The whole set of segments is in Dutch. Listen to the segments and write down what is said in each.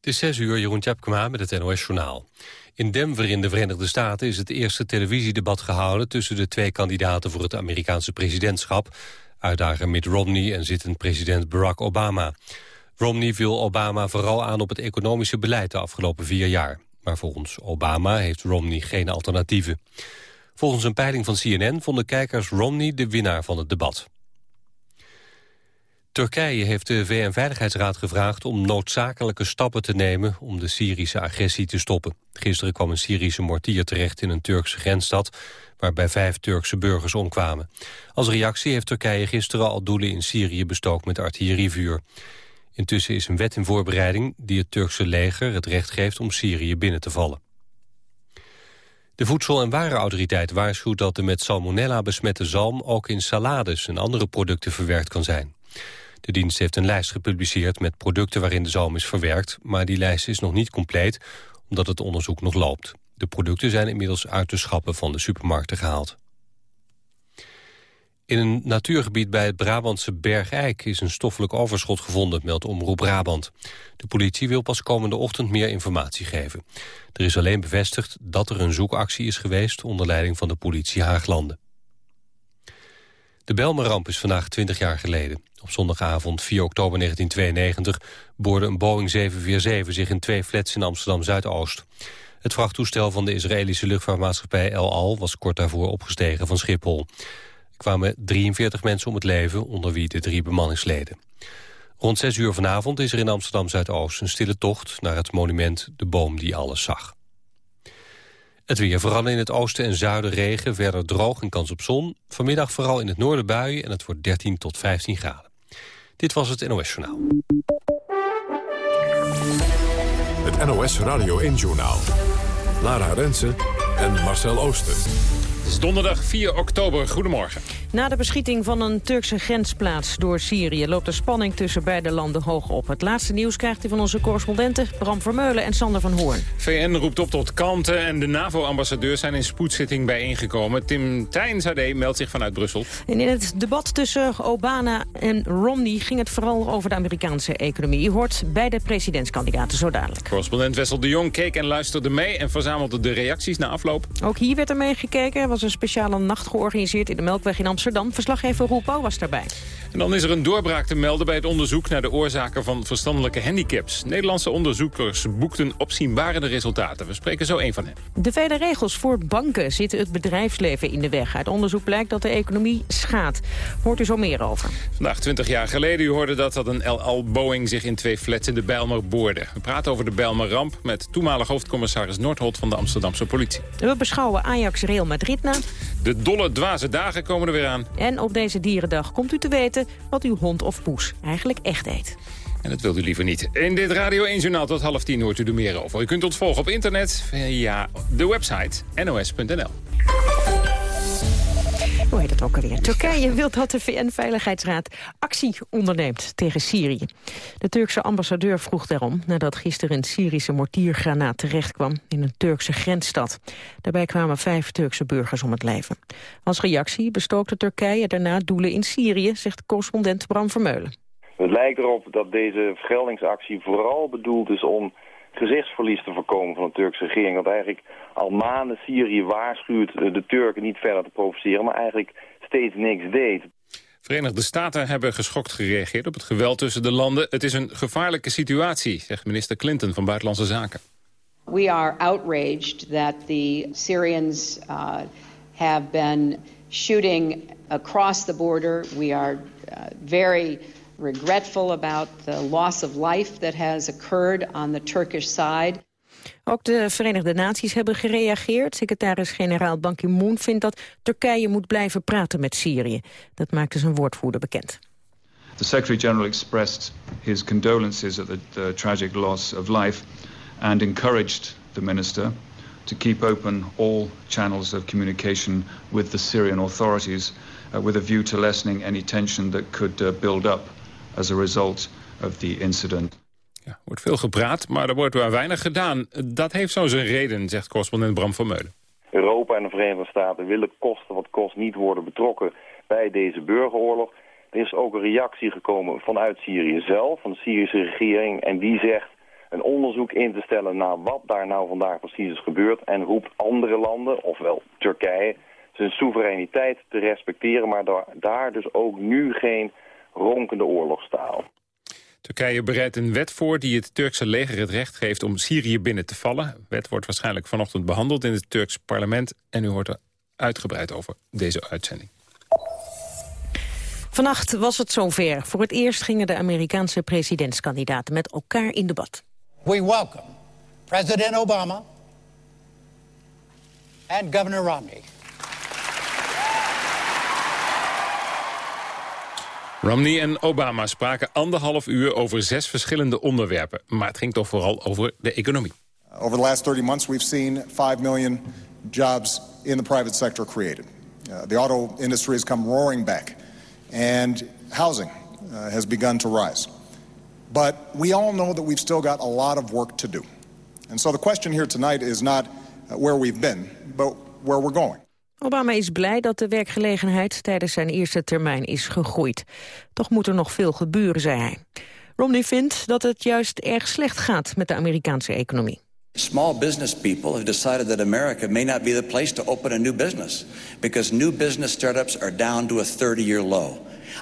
Het is 6 uur, Jeroen Tjepkema met het NOS-journaal. In Denver in de Verenigde Staten is het eerste televisiedebat gehouden... tussen de twee kandidaten voor het Amerikaanse presidentschap... uitdager Mitt Romney en zittend president Barack Obama. Romney viel Obama vooral aan op het economische beleid de afgelopen vier jaar. Maar volgens Obama heeft Romney geen alternatieven. Volgens een peiling van CNN vonden kijkers Romney de winnaar van het debat. Turkije heeft de VN-veiligheidsraad gevraagd om noodzakelijke stappen te nemen om de Syrische agressie te stoppen. Gisteren kwam een Syrische mortier terecht in een Turkse grensstad waarbij vijf Turkse burgers omkwamen. Als reactie heeft Turkije gisteren al doelen in Syrië bestookt met artillerievuur. Intussen is een wet in voorbereiding die het Turkse leger het recht geeft om Syrië binnen te vallen. De Voedsel- en Warenautoriteit waarschuwt dat de met salmonella besmette zalm ook in salades en andere producten verwerkt kan zijn. De dienst heeft een lijst gepubliceerd met producten waarin de zalm is verwerkt... maar die lijst is nog niet compleet, omdat het onderzoek nog loopt. De producten zijn inmiddels uit de schappen van de supermarkten gehaald. In een natuurgebied bij het Brabantse Bergijk is een stoffelijk overschot gevonden, meldt Omroep Brabant. De politie wil pas komende ochtend meer informatie geven. Er is alleen bevestigd dat er een zoekactie is geweest onder leiding van de politie Haaglanden. De Belmeramp is vandaag 20 jaar geleden. Op zondagavond 4 oktober 1992 boorde een Boeing 747 zich in twee flats in Amsterdam-Zuidoost. Het vrachttoestel van de Israëlische luchtvaartmaatschappij El Al was kort daarvoor opgestegen van Schiphol. Er kwamen 43 mensen om het leven, onder wie de drie bemanningsleden. Rond 6 uur vanavond is er in Amsterdam-Zuidoost een stille tocht naar het monument De Boom die alles zag. Het weer, vooral in het oosten en zuiden regen, verder droog en kans op zon. Vanmiddag vooral in het noorden buien en het wordt 13 tot 15 graden. Dit was het NOS Journaal. Het NOS Radio 1-journaal. Lara Rensen en Marcel Ooster. Is donderdag 4 oktober. Goedemorgen. Na de beschieting van een Turkse grensplaats door Syrië... loopt de spanning tussen beide landen hoog op. Het laatste nieuws krijgt u van onze correspondenten Bram Vermeulen en Sander van Hoorn. VN roept op tot kalmte en de NAVO-ambassadeurs zijn in spoedzitting bijeengekomen. Tim Tijnzade meldt zich vanuit Brussel. En in het debat tussen Obama en Romney ging het vooral over de Amerikaanse economie. U hoort beide presidentskandidaten zo dadelijk. Correspondent Wessel de Jong keek en luisterde mee en verzamelde de reacties na afloop. Ook hier werd er meegekeken. Er was een speciale nacht georganiseerd in de Melkweg in Amsterdam. Verslaggever Roel Pauw was daarbij. En dan is er een doorbraak te melden bij het onderzoek naar de oorzaken van verstandelijke handicaps. Nederlandse onderzoekers boekten opzienbarende resultaten. We spreken zo een van hen. De vele regels voor banken zitten het bedrijfsleven in de weg. Uit onderzoek blijkt dat de economie schaadt. Hoort u zo meer over. Vandaag 20 jaar geleden, u hoorde dat, dat een El Boeing zich in twee flats in de Bijlmer boorde. We praten over de Bijlmer-ramp met toenmalig hoofdcommissaris Noordholt van de Amsterdamse politie. We beschouwen Ajax Real Madrid De dolle dwaze dagen komen er weer aan. En op deze dierendag komt u te weten wat uw hond of poes eigenlijk echt eet. En dat wilt u liever niet. In dit Radio 1 Journaal tot half tien hoort u er meer over. U kunt ons volgen op internet via de website nos.nl. Hoe heet het ook alweer? Turkije wil dat de VN-veiligheidsraad actie onderneemt tegen Syrië. De Turkse ambassadeur vroeg daarom nadat gisteren een Syrische mortiergranaat terechtkwam in een Turkse grensstad. Daarbij kwamen vijf Turkse burgers om het leven. Als reactie bestookte Turkije daarna doelen in Syrië, zegt correspondent Bram Vermeulen. Het lijkt erop dat deze vergeldingsactie vooral bedoeld is om gezichtsverlies te voorkomen van de Turkse regering. Want eigenlijk al maanden Syrië waarschuwt de Turken niet verder te provoceren, maar eigenlijk steeds niks deed. Verenigde Staten hebben geschokt gereageerd op het geweld tussen de landen. Het is een gevaarlijke situatie, zegt minister Clinton van Buitenlandse Zaken. We are outraged that the Syrians uh, have been shooting across the border. We are uh, very regretful about the loss of life that has occurred on the Turkish side. Ook de Verenigde Naties hebben gereageerd. Secretaris-generaal Ban Ki-moon vindt dat Turkije moet blijven praten met Syrië. Dat maakte zijn woordvoerder bekend. The Secretary-General expressed his condolences at the, the tragic loss of life and encouraged the minister to keep open all channels of communication with the Syrian authorities uh, with a view to lessening any tension that could uh, build up as a result of the incident. Er wordt veel gepraat, maar er wordt maar weinig gedaan. Dat heeft zo zijn reden, zegt correspondent Bram van Meulen. Europa en de Verenigde Staten willen kosten wat kost niet worden betrokken bij deze burgeroorlog. Er is ook een reactie gekomen vanuit Syrië zelf, van de Syrische regering. En die zegt, een onderzoek in te stellen naar wat daar nou vandaag precies is gebeurd en roept andere landen, ofwel Turkije, zijn soevereiniteit te respecteren, maar daar, daar dus ook nu geen ronkende oorlogstaal. Turkije bereidt een wet voor die het Turkse leger het recht geeft om Syrië binnen te vallen. De wet wordt waarschijnlijk vanochtend behandeld in het Turks parlement en u hoort er uitgebreid over deze uitzending. Vannacht was het zover. Voor het eerst gingen de Amerikaanse presidentskandidaten met elkaar in debat. We welcome President Obama and Governor Romney. Romney en Obama spraken anderhalf uur over zes verschillende onderwerpen. Maar het ging toch vooral over de economie. Over the last 30 months we've seen 5 million jobs in the private sector created. Uh, the auto industry has come roaring back. And housing uh, has begun to rise. But we all know that we've still got a lot of work to do. And so the question here tonight is not uh, where we've been, but where we're going. Obama is blij dat de werkgelegenheid tijdens zijn eerste termijn is gegroeid. Toch moet er nog veel gebeuren, zei hij. Romney vindt dat het juist erg slecht gaat met de Amerikaanse economie. Small business people have decided that America may not be the place to open a new business because new business startups are down to a 30-year low.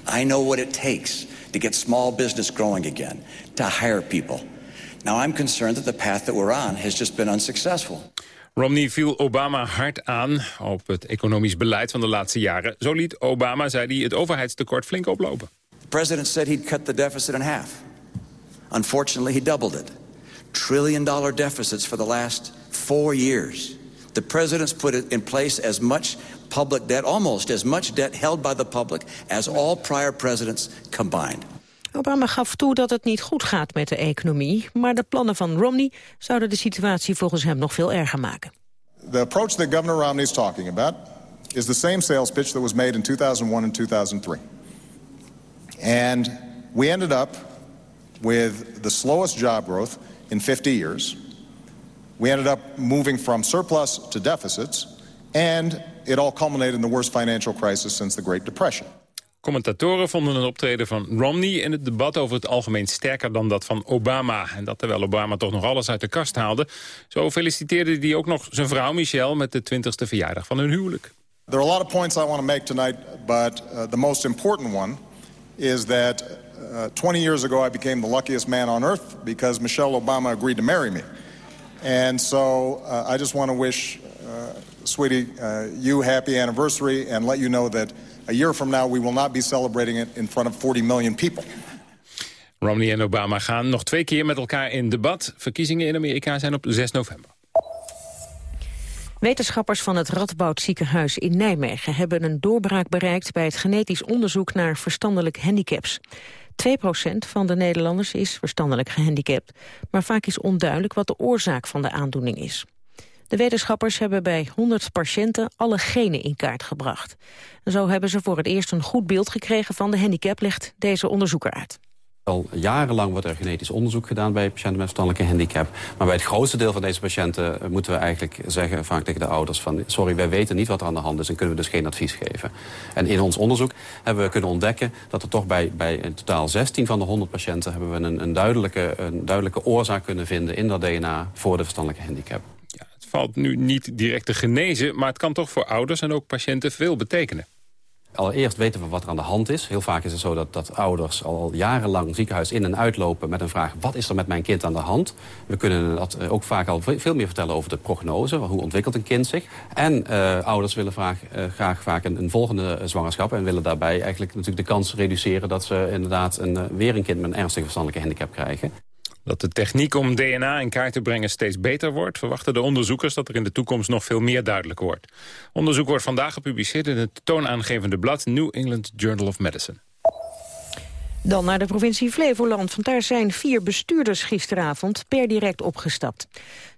I know what it takes to get small business growing again, to hire people. Now I'm concerned that the path that we're on has just been unsuccessful. Romney viel Obama hard aan op het economisch beleid van de laatste jaren. Zo liet Obama, zei hij, het overheidstekort flink oplopen. The president said he'd cut the deficit in half. Unfortunately, he doubled it. Trillion dollar deficits for the last four years. The president's put in place as much public debt, almost as much debt held by the public as all prior presidents combined. Obama gaf toe dat het niet goed gaat met de economie... maar de plannen van Romney zouden de situatie volgens hem nog veel erger maken. The approach that Governor Romney is talking about is the same sales pitch that was made in 2001 and 2003. And we ended up with the slowest job growth in 50 years. We ended up moving from surplus to deficits, and it all culminated in the worst financial crisis since the Great Depression. Commentatoren vonden een optreden van Romney in het debat over het algemeen sterker dan dat van Obama. En dat terwijl Obama toch nog alles uit de kast haalde. Zo feliciteerde hij ook nog zijn vrouw Michelle met de 20ste verjaardag van hun huwelijk. There are a lot of points I want to make tonight, but uh, the most important one is that uh, 20 years ago I became the luckiest man on earth because Michelle Obama agreed to marry me. And so uh, I just want to wish, uh, sweetie, uh, you happy anniversary and let you know that a year from now we will not be celebrating it in front of 40 million people. Romney en Obama gaan nog twee keer met elkaar in debat. Verkiezingen in Amerika zijn op 6 november. Wetenschappers van het Radboud ziekenhuis in Nijmegen hebben een doorbraak bereikt bij het genetisch onderzoek naar verstandelijk handicaps. 2% van de Nederlanders is verstandelijk gehandicapt, maar vaak is onduidelijk wat de oorzaak van de aandoening is. De wetenschappers hebben bij 100 patiënten alle genen in kaart gebracht. Zo hebben ze voor het eerst een goed beeld gekregen van de handicap, legt deze onderzoeker uit. Al jarenlang wordt er genetisch onderzoek gedaan bij patiënten met verstandelijke handicap. Maar bij het grootste deel van deze patiënten eh, moeten we eigenlijk zeggen vaak tegen de ouders van... sorry, wij weten niet wat er aan de hand is en kunnen we dus geen advies geven. En in ons onderzoek hebben we kunnen ontdekken dat er toch bij, bij in totaal 16 van de 100 patiënten... hebben we een, een, duidelijke, een duidelijke oorzaak kunnen vinden in dat DNA voor de verstandelijke handicap. Valt nu niet direct te genezen, maar het kan toch voor ouders en ook patiënten veel betekenen. Allereerst weten we wat er aan de hand is. Heel vaak is het zo dat, dat ouders al jarenlang ziekenhuis in en uitlopen... met een vraag, wat is er met mijn kind aan de hand? We kunnen dat eh, ook vaak al veel meer vertellen over de prognose. Hoe ontwikkelt een kind zich? En uh, ouders willen vaak, uh, graag vaak een, volgende zwangerschap... en willen daarbij eigenlijk natuurlijk de kans reduceren... dat ze inderdaad een, weer een kind met een ernstige verstandelijke handicap krijgen. Dat de techniek om DNA in kaart te brengen steeds beter wordt... verwachten de onderzoekers dat er in de toekomst nog veel meer duidelijk wordt. Onderzoek wordt vandaag gepubliceerd in het toonaangevende blad... New England Journal of Medicine. Dan naar de provincie Flevoland, want daar zijn vier bestuurders gisteravond per direct opgestapt.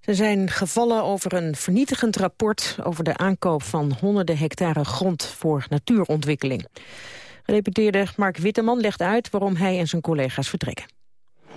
Ze zijn gevallen over een vernietigend rapport over de aankoop van honderden hectare grond voor natuurontwikkeling. Gedeputeerde Mark Witteman legt uit waarom hij en zijn collega's vertrekken.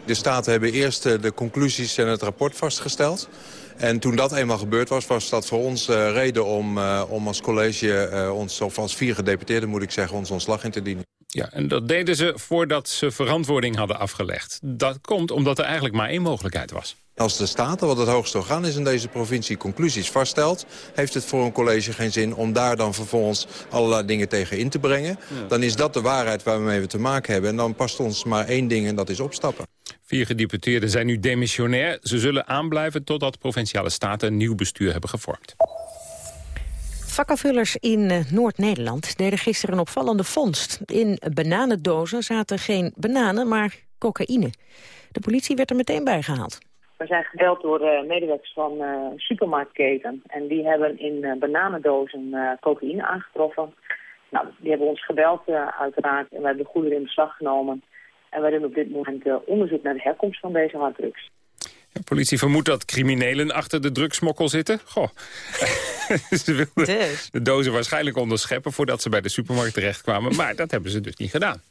De Staten hebben eerst de conclusies en het rapport vastgesteld. En toen dat eenmaal gebeurd was, was dat voor ons uh, reden om, uh, om als college, ons, of als vier gedeputeerden moet ik zeggen, ons ontslag in te dienen. Ja, en dat deden ze voordat ze verantwoording hadden afgelegd. Dat komt omdat er eigenlijk maar één mogelijkheid was. Als de Staten, wat het hoogste orgaan is in deze provincie, conclusies vaststelt... heeft het voor een college geen zin om daar dan vervolgens allerlei dingen tegen in te brengen. Dan is dat de waarheid waarmee we te maken hebben. En dan past ons maar één ding en dat is opstappen. Vier gedeputeerden zijn nu demissionair. Ze zullen aanblijven totdat provinciale staten een nieuw bestuur hebben gevormd. Vakkenvullers in eh, Noord-Nederland deden gisteren een opvallende vondst. In bananendozen zaten geen bananen, maar cocaïne. De politie werd er meteen bij gehaald. We zijn gebeld door uh, medewerkers van uh, supermarktketen. En die hebben in uh, bananendozen cocaïne aangetroffen. Nou, die hebben ons gebeld uiteraard. En we hebben de goederen in beslag genomen. En we doen op dit moment onderzoek naar de herkomst van deze harddrugs. De politie vermoedt dat criminelen achter de drugsmokkel zitten. Goh. ze wilden Dus. de dozen waarschijnlijk onderscheppen voordat ze bij de supermarkt terechtkwamen. Maar dat hebben ze dus niet gedaan.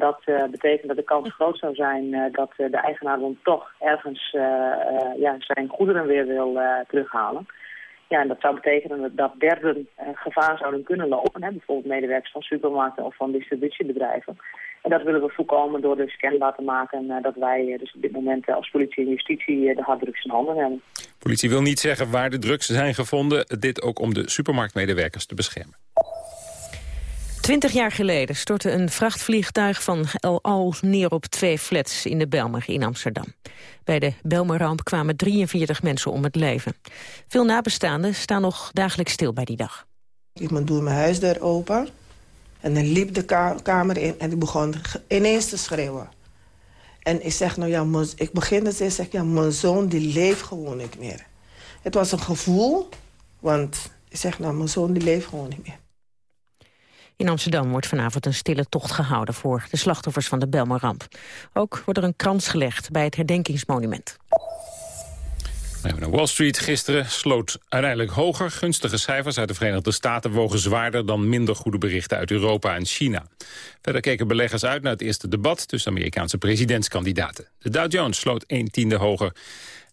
Dat uh, betekent dat de kans groot zou zijn uh, dat uh, de eigenaar dan toch ergens ja, zijn goederen weer wil terughalen. Ja, en dat zou betekenen dat derden gevaar zouden kunnen lopen. Bijvoorbeeld medewerkers van supermarkten of van distributiebedrijven. En dat willen we voorkomen door dus kenbaar te maken dat wij dus op dit moment als politie en justitie de harddrugs in handen hebben. Politie wil niet zeggen waar de drugs zijn gevonden. Dit ook om de supermarktmedewerkers te beschermen. Twintig jaar geleden stortte een vrachtvliegtuig van El Al neer op twee flats in de Belmer in Amsterdam. Bij de Belmerramp kwamen 43 mensen om het leven. Veel nabestaanden staan nog dagelijks stil bij die dag. Iemand doet mijn huisdeur open en dan liep de ka kamer in en ik begon ineens te schreeuwen. En ik zeg, nou ja, ik begin te zeggen, ja, mijn zoon die leeft gewoon niet meer. Het was een gevoel, want ik zeg, nou, mijn zoon die leeft gewoon niet meer. In Amsterdam wordt vanavond een stille tocht gehouden voor de slachtoffers van de Belmerramp. Ook wordt er een krans gelegd bij het herdenkingsmonument. Wall Street gisteren sloot uiteindelijk hoger. Gunstige cijfers uit de Verenigde Staten wogen zwaarder dan minder goede berichten uit Europa en China. Verder keken beleggers uit naar het eerste debat tussen Amerikaanse presidentskandidaten. De Dow Jones sloot 1 tiende hoger.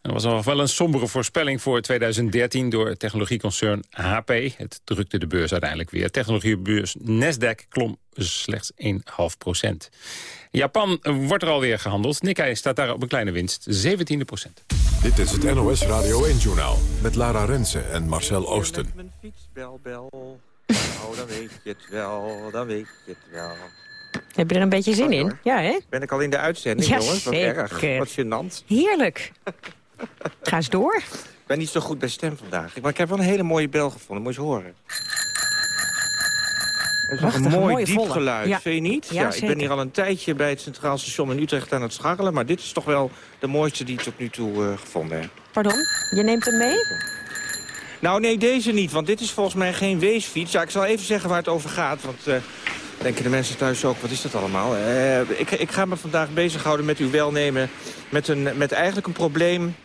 Er was nog wel een sombere voorspelling voor 2013 door het technologieconcern HP. Het drukte de beurs uiteindelijk weer. Technologiebeurs Nasdaq klom slechts 1,5 procent. Japan wordt er alweer gehandeld. Nikkei staat daar op een kleine winst, 17 procent. Dit is het NOS Radio 1-journaal met Lara Rensen en Marcel Oosten. Mijn fiets, bel, bel. Oh, dan weet je het wel, dan weet je het wel. Heb je er een beetje zin in? Ja, hè? Ben ik al in de uitzending, Ja, jongens? Wat zeker. erg, wat gênant. Heerlijk. Ga eens door. Ik ben niet zo goed bij stem vandaag. Maar ik heb wel een hele mooie bel gevonden, moet je eens horen. Dat is Prachtig, een mooi diep volle. geluid, Ja. vind je niet? Ja, ik ben hier al een tijdje bij het Centraal Station in Utrecht aan het scharrelen... maar dit is toch wel de mooiste die ik tot nu toe eh, gevonden heb. Pardon? Je neemt hem mee? Nou, nee, deze niet, want dit is volgens mij geen weesfiets. Ja, ik zal even zeggen waar het over gaat, want... eh, denken de mensen thuis ook, wat is dat allemaal? Eh, ik, ik ga me vandaag bezighouden met uw welnemen... met, een, met eigenlijk een probleem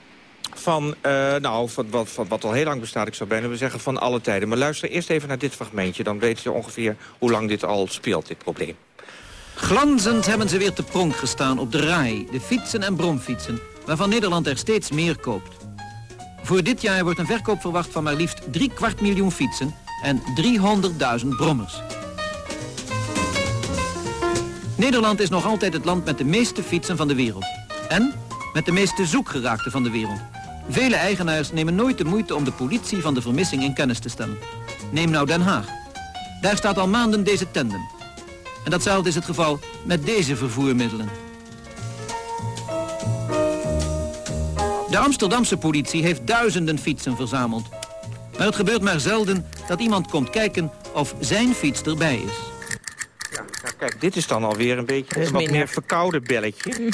van, eh, nou, van, wat, wat al heel lang bestaat, ik zou bijna willen zeggen, van alle tijden. Maar luister eerst even naar dit fragmentje, dan weet je ongeveer hoe lang dit al speelt, dit probleem. Glanzend hebben ze weer te pronk gestaan op de RAI, de fietsen en bromfietsen, waarvan Nederland er steeds meer koopt. Voor dit jaar wordt een verkoop verwacht van maar liefst drie kwart miljoen fietsen en 300.000 brommers. Nederland is nog altijd het land met de meeste fietsen van de wereld. En met de meeste zoekgeraakten van de wereld. Vele eigenaars nemen nooit de moeite om de politie van de vermissing in kennis te stellen. Neem nou Den Haag. Daar staat al maanden deze tandem. En datzelfde is het geval met deze vervoermiddelen. De Amsterdamse politie heeft duizenden fietsen verzameld. Maar het gebeurt maar zelden dat iemand komt kijken of zijn fiets erbij is. Kijk, dit is dan alweer een beetje een wat minder. meer verkoude belletje.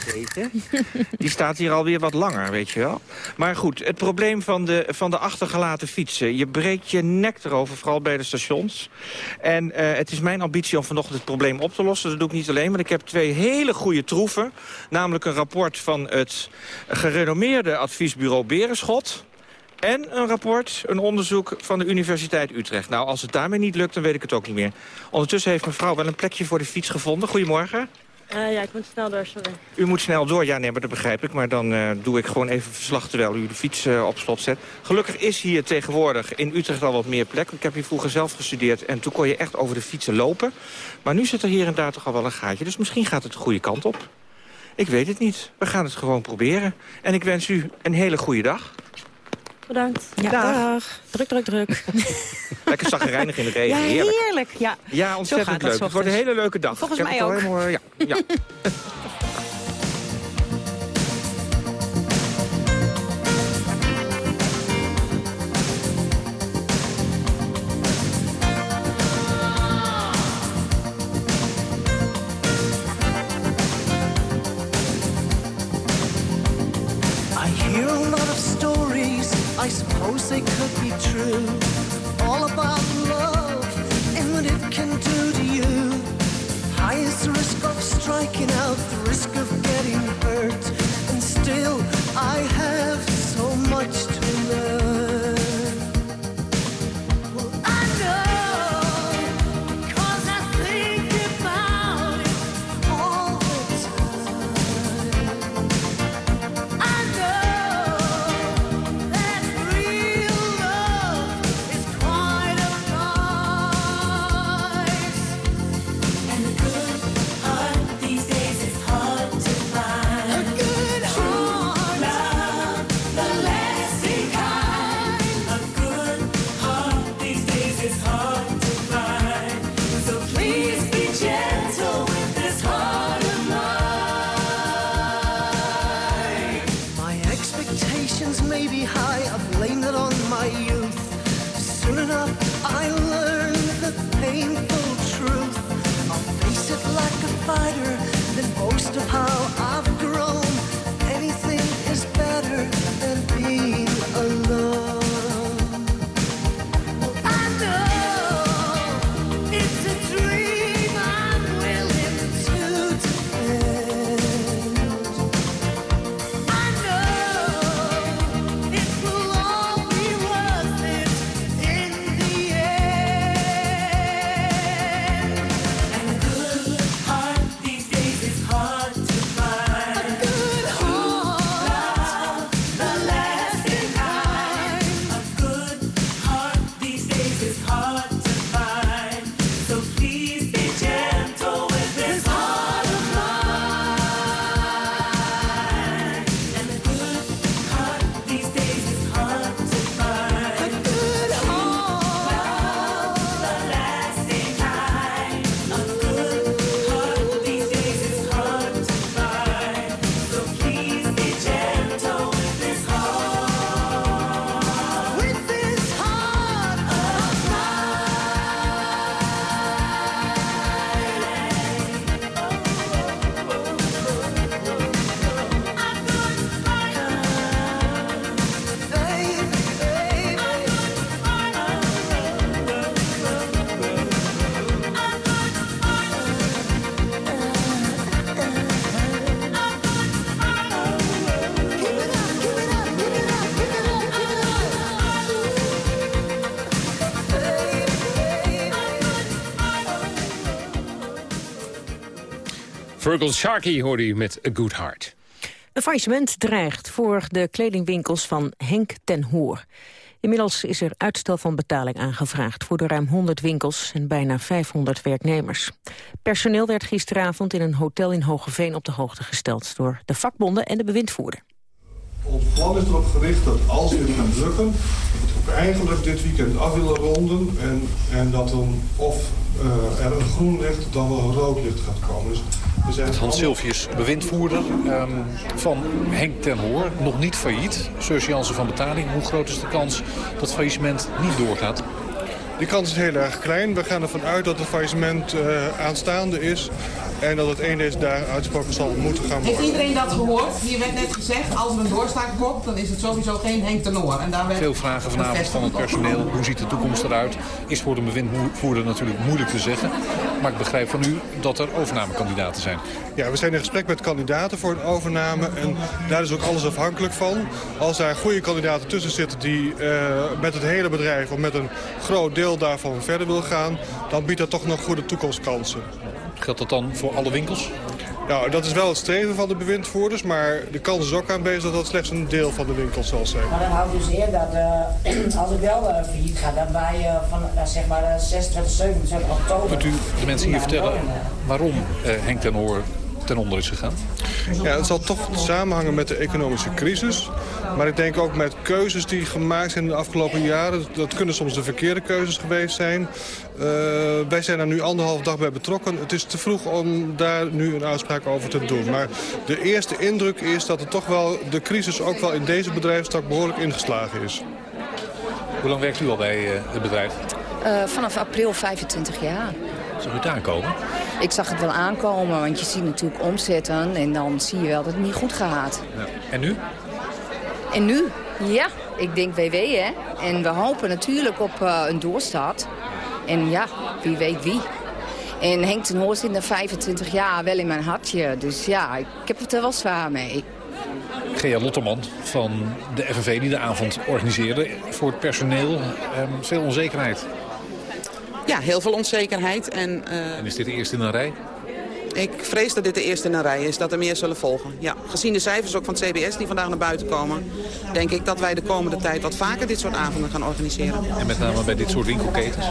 Die staat hier alweer wat langer, weet je wel. Maar goed, het probleem van de, van de achtergelaten fietsen. Je breekt je nek erover, vooral bij de stations. En eh, het is mijn ambitie om vanochtend het probleem op te lossen. Dat doe ik niet alleen, maar ik heb twee hele goede troeven. Namelijk een rapport van het gerenommeerde adviesbureau Berenschot... En een rapport, een onderzoek van de Universiteit Utrecht. Nou, als het daarmee niet lukt, dan weet ik het ook niet meer. Ondertussen heeft mevrouw wel een plekje voor de fiets gevonden. Goedemorgen. Uh, ja, ik moet snel door, sorry. U moet snel door, ja, nee, maar dat begrijp ik. Maar dan uh, doe ik gewoon even verslag terwijl u de fiets uh, op slot zet. Gelukkig is hier tegenwoordig in Utrecht al wat meer plek. Ik heb hier vroeger zelf gestudeerd en toen kon je echt over de fietsen lopen. Maar nu zit er hier en daar toch al wel een gaatje. Dus misschien gaat het de goede kant op. Ik weet het niet. We gaan het gewoon proberen. En ik wens u een hele goede dag. Bedankt. Ja, dag. Druk, druk, druk. Lekker zaggerijnig in de regen. Ja, heerlijk. heerlijk. Ja, ja ontzettend leuk. Het wordt een hele leuke dag. Volgens mij ook. Helemaal, ja. ja. Virgil Sharkey hoorde u met A Good Heart. Een faillissement dreigt voor de kledingwinkels van Henk ten Hoor. Inmiddels is er uitstel van betaling aangevraagd voor de ruim 100 winkels en bijna 500 werknemers. Personeel werd gisteravond in een hotel in Hogeveen op de hoogte gesteld door de vakbonden en de bewindvoerder. Ons plan is erop gericht dat als dit lukken, dat we eigenlijk dit weekend af willen ronden en, en dat dan of eh, er een groen licht dan wel een rood licht gaat komen. Dus we zijn Hans Silvius, bewindvoerder ehm, van Henk ten Hoor, nog niet failliet. Seurs Jansen van Betaling, hoe groot is de kans dat het faillissement niet doorgaat? Die kans is heel erg klein. We gaan ervan uit dat het faillissement eh, aanstaande is en dat het een deze dagen uitspraken zal moeten gaan Heeft worden. iedereen dat gehoord? Hier werd net gezegd, als er een doorstaak komt, dan is het sowieso geen Henk Tenor. En daar werd Veel vragen vanavond van het personeel. Hoe ziet de toekomst eruit? Is voor de bewindvoerder natuurlijk moeilijk te zeggen. Maar ik begrijp van u dat er overnamekandidaten zijn. Ja, we zijn in gesprek met kandidaten voor een overname en daar is ook alles afhankelijk van. Als daar goede kandidaten tussen zitten die eh, met het hele bedrijf of met een groot deel daarvan verder wil gaan, dan biedt dat toch nog goede toekomstkansen. Geldt dat dan voor alle winkels? Nou, dat is wel het streven van de bewindvoerders, maar de kans is ook aanwezig dat dat slechts een deel van de winkels zal zijn. Maar dat houdt dus in dat uh, als ik wel uh, failliet ga, dan bij uh, van uh, zeg maar 26, 27 oktober... Kunt u de mensen hier vertellen waarom Henk ten Hoor ten onder is gegaan? Ja, het zal toch samenhangen met de economische crisis. Maar ik denk ook met keuzes die gemaakt zijn in de afgelopen jaren. Dat kunnen soms de verkeerde keuzes geweest zijn. Uh, wij zijn er nu anderhalf dag bij betrokken. Het is te vroeg om daar nu een uitspraak over te doen. Maar de eerste indruk is dat er toch wel de crisis ook wel in deze bedrijfstak behoorlijk ingeslagen is. Hoe lang werkt u al bij uh, het bedrijf? Uh, vanaf april 25 jaar. Zag u het aankomen? Ik zag het wel aankomen, want je ziet natuurlijk omzetten en dan zie je wel dat het niet goed gaat. Ja. En nu? En nu? Ja, ik denk WW hè. En we hopen natuurlijk op uh, een doorstart. En ja, wie weet wie. En Henk ten Hoor zit na 25 jaar wel in mijn hartje. Dus ja, ik heb het er wel zwaar mee. Gea Lotterman van de FNV die de avond organiseerde. Voor het personeel um, veel onzekerheid. Ja, heel veel onzekerheid. En, uh, en is dit de eerste in een rij? Ik vrees dat dit de eerste in een rij is, dat er meer zullen volgen. Ja, gezien de cijfers ook van het CBS die vandaag naar buiten komen... denk ik dat wij de komende tijd wat vaker dit soort avonden gaan organiseren. En met name bij dit soort winkelketens?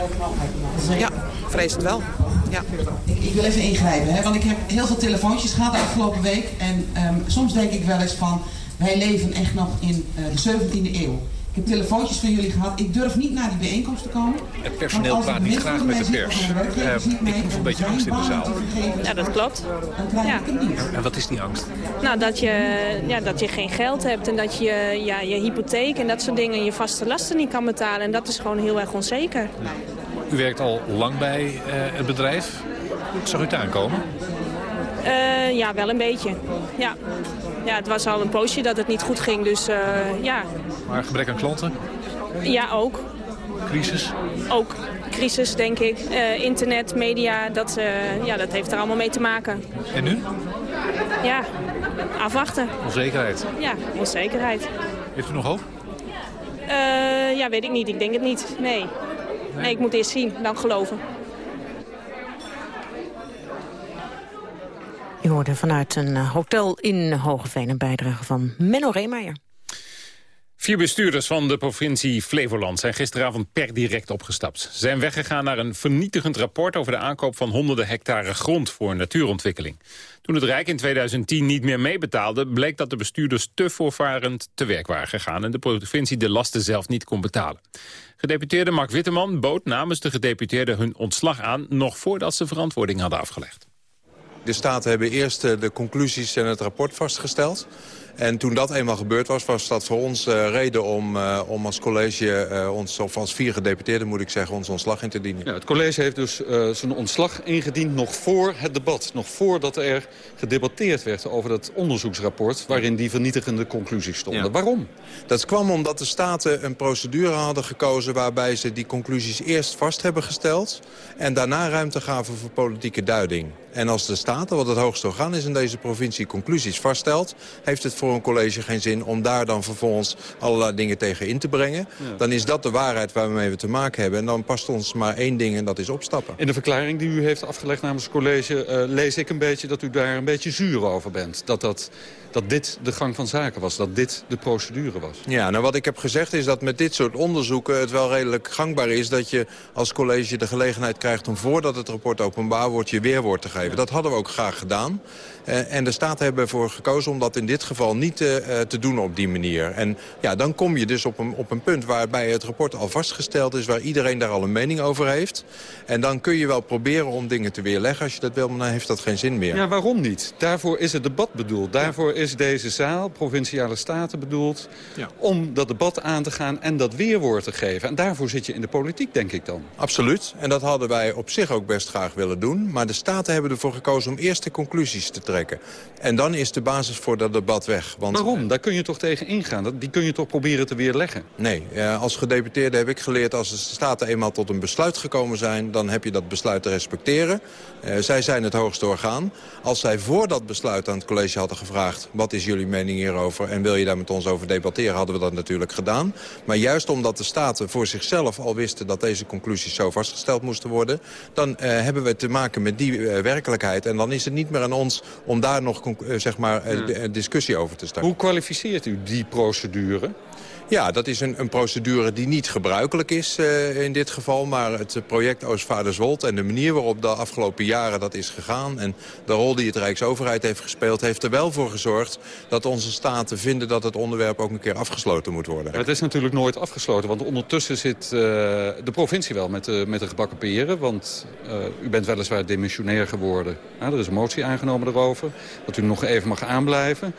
Ja, vrees het wel. Ja. Ik, ik wil even ingrijpen, hè, want ik heb heel veel telefoontjes gehad de afgelopen week. En um, soms denk ik wel eens van, wij leven echt nog in uh, de 17e eeuw. Ik heb telefoontjes van jullie gehad. Ik durf niet naar die bijeenkomst te komen. Het personeel praat niet graag met de pers. Uh, ik proef een beetje angst in de zaal. Ja, dat klopt. Ja. En wat is die angst? Nou, dat je, ja, dat je geen geld hebt en dat je ja, je hypotheek en dat soort dingen... je vaste lasten niet kan betalen. En dat is gewoon heel erg onzeker. U werkt al lang bij uh, het bedrijf. Zag u het aankomen? Uh, ja, wel een beetje. Ja. ja, het was al een poosje dat het niet goed ging, dus uh, ja. Maar gebrek aan klanten? Ja, ook. Crisis? Ook. Crisis, denk ik. Uh, internet, media, dat, ja, dat heeft er allemaal mee te maken. En nu? Ja, afwachten. Onzekerheid? Ja, onzekerheid. Heeft u nog hoop? ja, weet ik niet. Ik denk het niet. Nee. nee. Nee, ik moet eerst zien, dan geloven. U hoorde vanuit een hotel in Hogeveen een bijdrage van Menno Reemeijer. Vier bestuurders van de provincie Flevoland zijn gisteravond per direct opgestapt. Ze zijn weggegaan naar een vernietigend rapport over de aankoop van honderden hectare grond voor natuurontwikkeling. Toen het Rijk in 2010 niet meer meebetaalde, bleek dat de bestuurders te voorvarend te werk waren gegaan en de provincie de lasten zelf niet kon betalen. Gedeputeerde Mark Witteman bood namens de gedeputeerden hun ontslag aan, nog voordat ze verantwoording hadden afgelegd. De Staten hebben eerst de conclusies en het rapport vastgesteld. En toen dat eenmaal gebeurd was, was dat voor ons uh, reden om, uh, om als college, uh, ons, of als vier gedeputeerden moet ik zeggen, ons ontslag in te dienen. Ja, het college heeft dus zijn ontslag ingediend nog voor het debat. Nog voordat er gedebatteerd werd over dat onderzoeksrapport waarin die vernietigende conclusies stonden. Ja. Waarom? Dat kwam omdat de Staten een procedure hadden gekozen waarbij ze die conclusies eerst vast hebben gesteld en daarna ruimte gaven voor politieke duiding. En als de Staten, wat het hoogste orgaan is in deze provincie, conclusies vaststelt... heeft het voor een college geen zin om daar dan vervolgens allerlei dingen tegen in te brengen. Ja. Dan is dat de waarheid waarmee we te maken hebben. En dan past ons maar één ding en dat is opstappen. In de verklaring die u heeft afgelegd namens het college... Uh, lees ik een beetje dat u daar een beetje zuur over bent. Dat dat dat dit de gang van zaken was, dat dit de procedure was. Ja, nou wat ik heb gezegd is dat met dit soort onderzoeken het wel redelijk gangbaar is... dat je als college de gelegenheid krijgt om voordat het rapport openbaar wordt je weerwoord te geven. Dat hadden we ook graag gedaan. Uh, en de Staten hebben ervoor gekozen om dat in dit geval niet uh, te doen op die manier. En ja, dan kom je dus op een, op een punt waarbij het rapport al vastgesteld is... waar iedereen daar al een mening over heeft. En dan kun je wel proberen om dingen te weerleggen als je dat wil... maar dan heeft dat geen zin meer. Ja, waarom niet? Daarvoor is het debat bedoeld. Daarvoor is deze zaal, Provinciale Staten bedoeld... Ja. om dat debat aan te gaan en dat weerwoord te geven. En daarvoor zit je in de politiek, denk ik dan. Absoluut. En dat hadden wij op zich ook best graag willen doen. Maar de Staten hebben ervoor gekozen om eerst de conclusies te trekken. En dan is de basis voor dat debat weg. Want, Waarom? Daar kun je toch tegen ingaan? Die kun je toch proberen te weerleggen? Nee, eh, als gedeputeerde heb ik geleerd... als de staten eenmaal tot een besluit gekomen zijn... dan heb je dat besluit te respecteren. Eh, zij zijn het hoogste orgaan. Als zij voor dat besluit aan het college hadden gevraagd... wat is jullie mening hierover en wil je daar met ons over debatteren... hadden we dat natuurlijk gedaan. Maar juist omdat de staten voor zichzelf al wisten... dat deze conclusies zo vastgesteld moesten worden... dan eh, hebben we te maken met die eh, werkelijkheid. En dan is het niet meer aan ons om daar nog eh, zeg maar, discussie over te starten. Hoe kwalificeert u die procedure? Ja, dat is een, een procedure die niet gebruikelijk is eh, in dit geval. Maar het project Oostvaarderswold en de manier waarop de afgelopen jaren dat is gegaan... en de rol die het Rijksoverheid heeft gespeeld... heeft er wel voor gezorgd dat onze staten vinden dat het onderwerp ook een keer afgesloten moet worden. Het is natuurlijk nooit afgesloten, want ondertussen zit eh, de provincie wel met, met de gebakken peren. Want eh, u bent weliswaar demissionair geworden. Er is een motie aangenomen daarover, dat u nog even mag aanblijven.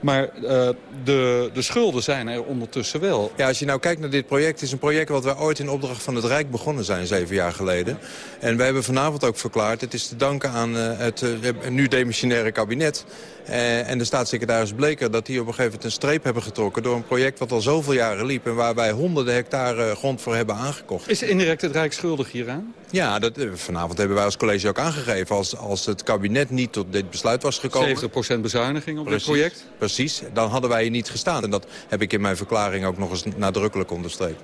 Maar eh, de, de schulden zijn er ondertussen wel. Ja, als je nou kijkt naar dit project, het is een project wat wij ooit in opdracht van het Rijk begonnen zijn, zeven jaar geleden. En wij hebben vanavond ook verklaard, het is te danken aan eh, het eh, nu demissionaire kabinet en de staatssecretaris Bleker, dat die op een gegeven moment een streep hebben getrokken door een project wat al zoveel jaren liep en waar wij honderden hectare grond voor hebben aangekocht. Is indirect het Rijk schuldig hieraan? Ja, dat, vanavond hebben wij als college ook aangegeven. Als, als het kabinet niet tot dit besluit was gekomen... 70% bezuiniging op Precies, dit project? Precies, dan hadden wij hier niet gestaan. En dat heb ik in mijn verklaring ook nog eens nadrukkelijk onderstreept.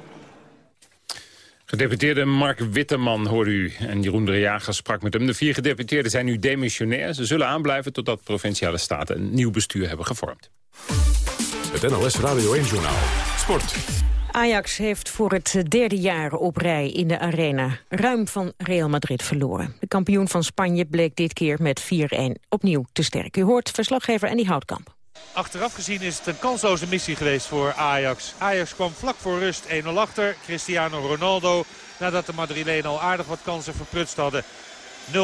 Gedeputeerde Mark Witteman hoorde u en Jeroen de Jager sprak met hem. De vier gedeputeerden zijn nu demissionair. Ze zullen aanblijven totdat provinciale staten een nieuw bestuur hebben gevormd. Het NLS Radio 1-journaal. Sport. Ajax heeft voor het derde jaar op rij in de arena ruim van Real Madrid verloren. De kampioen van Spanje bleek dit keer met 4-1 opnieuw te sterk. U hoort verslaggever Andy Houtkamp. Achteraf gezien is het een kansloze missie geweest voor Ajax. Ajax kwam vlak voor rust 1-0 achter. Cristiano Ronaldo nadat de Madrilenen al aardig wat kansen verprutst hadden. 0-1.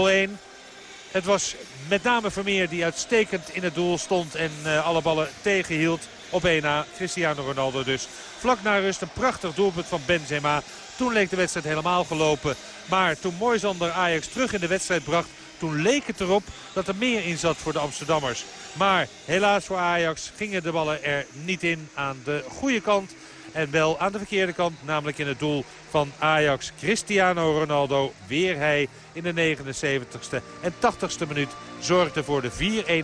Het was met name Vermeer die uitstekend in het doel stond en uh, alle ballen tegenhield. Op 1 na Cristiano Ronaldo dus. Vlak na rust een prachtig doelpunt van Benzema. Toen leek de wedstrijd helemaal gelopen. Maar toen Moisander Ajax terug in de wedstrijd bracht... toen leek het erop dat er meer in zat voor de Amsterdammers. Maar helaas voor Ajax gingen de ballen er niet in aan de goede kant. En wel aan de verkeerde kant, namelijk in het doel van Ajax. Cristiano Ronaldo, weer hij in de 79ste en 80ste minuut zorgde voor de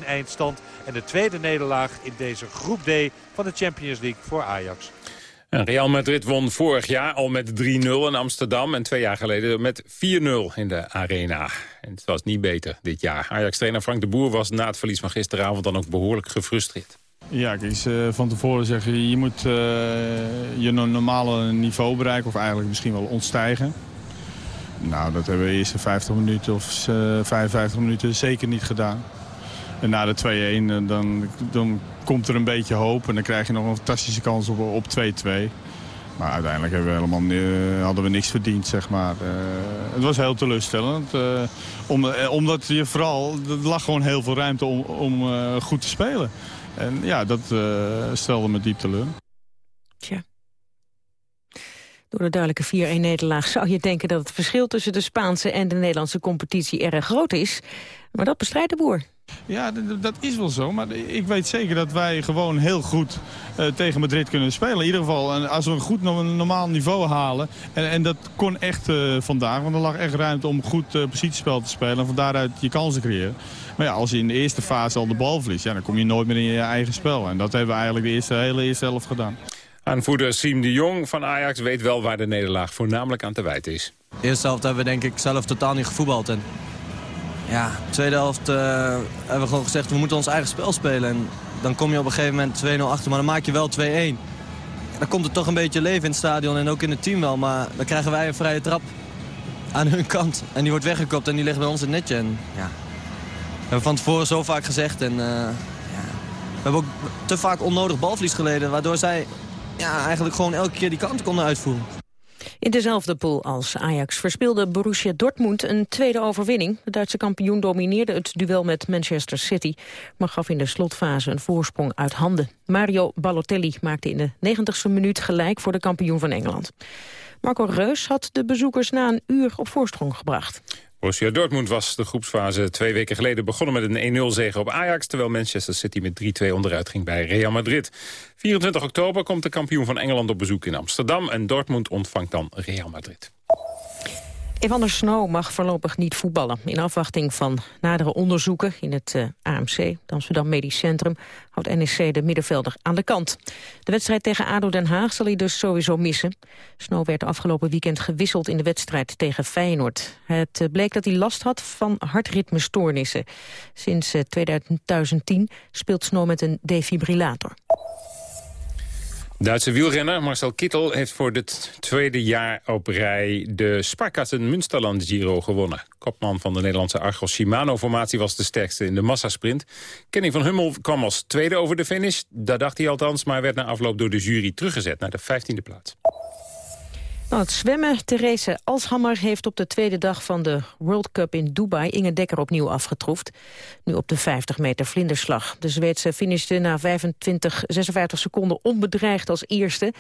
4-1 eindstand. En de tweede nederlaag in deze groep D van de Champions League voor Ajax. Real Madrid won vorig jaar al met 3-0 in Amsterdam... en twee jaar geleden met 4-0 in de Arena. En het was niet beter dit jaar. Ajax-trainer Frank de Boer was na het verlies van gisteravond... dan ook behoorlijk gefrustreerd. Ja, kijk, uh, van tevoren zeggen je moet uh, je normale niveau bereiken... of eigenlijk misschien wel ontstijgen. Nou, dat hebben we de eerste 50 minuten of uh, 55 minuten zeker niet gedaan. En na de 2-1 dan, dan komt er een beetje hoop. En dan krijg je nog een fantastische kans op, op 2-2. Maar uiteindelijk hebben we helemaal, uh, hadden we niks verdiend, zeg maar. Uh, het was heel teleurstellend. Om, omdat je vooral, er lag gewoon heel veel ruimte om, om goed te spelen. En ja, dat stelde me diep teleur. Tja. Door de duidelijke 4-1-nederlaag zou je denken dat het verschil tussen de Spaanse en de Nederlandse competitie erg groot is. Maar dat bestrijdt de boer. Ja, dat is wel zo. Maar ik weet zeker dat wij gewoon heel goed uh, tegen Madrid kunnen spelen. In ieder geval als we een goed een normaal niveau halen. En, en dat kon echt uh, vandaag. Want er lag echt ruimte om goed uh, positiespel te spelen. En van daaruit je kansen creëren. Maar ja, als je in de eerste fase al de bal verliest. Ja, dan kom je nooit meer in je eigen spel. En dat hebben we eigenlijk de eerste, hele eerste helft gedaan. Aanvoerder Siem de Jong van Ajax weet wel waar de nederlaag voornamelijk aan te wijten is. De eerste helft hebben we denk ik zelf totaal niet gevoetbald. En ja, de tweede helft uh, hebben we gewoon gezegd, we moeten ons eigen spel spelen. En dan kom je op een gegeven moment 2-0 achter, maar dan maak je wel 2-1. Dan komt er toch een beetje leven in het stadion en ook in het team wel. Maar dan krijgen wij een vrije trap aan hun kant. En die wordt weggekopt en die ligt bij ons in het netje. En, ja, we hebben van tevoren zo vaak gezegd. En, uh, ja, we hebben ook te vaak onnodig balverlies geleden. Waardoor zij ja, eigenlijk gewoon elke keer die kant konden uitvoeren. In dezelfde pool als Ajax verspeelde Borussia Dortmund een tweede overwinning. De Duitse kampioen domineerde het duel met Manchester City... maar gaf in de slotfase een voorsprong uit handen. Mario Balotelli maakte in de 90ste minuut gelijk voor de kampioen van Engeland. Marco Reus had de bezoekers na een uur op voorsprong gebracht. Borussia Dortmund was de groepsfase twee weken geleden begonnen met een 1-0 zege op Ajax... terwijl Manchester City met 3-2 onderuit ging bij Real Madrid. 24 oktober komt de kampioen van Engeland op bezoek in Amsterdam... en Dortmund ontvangt dan Real Madrid. Evander Snow mag voorlopig niet voetballen. In afwachting van nadere onderzoeken in het uh, AMC, het Amsterdam Medisch Centrum, houdt NEC de middenvelder aan de kant. De wedstrijd tegen ADO Den Haag zal hij dus sowieso missen. Snow werd afgelopen weekend gewisseld in de wedstrijd tegen Feyenoord. Het uh, bleek dat hij last had van hartritmestoornissen. Sinds uh, 2010 speelt Snow met een defibrillator. Duitse wielrenner Marcel Kittel heeft voor het tweede jaar op rij de Sparkassen Münsterland Giro gewonnen. Kopman van de Nederlandse Argos Shimano-formatie was de sterkste in de massasprint. Kenny van Hummel kwam als tweede over de finish, dat dacht hij althans, maar werd na afloop door de jury teruggezet naar de 15e plaats. Nou, het zwemmen. Therese Alshammer heeft op de tweede dag van de World Cup in Dubai Inge Dekker opnieuw afgetroefd. Nu op de 50 meter vlinderslag. De Zweedse finishte na 25, 56 seconden onbedreigd als eerste.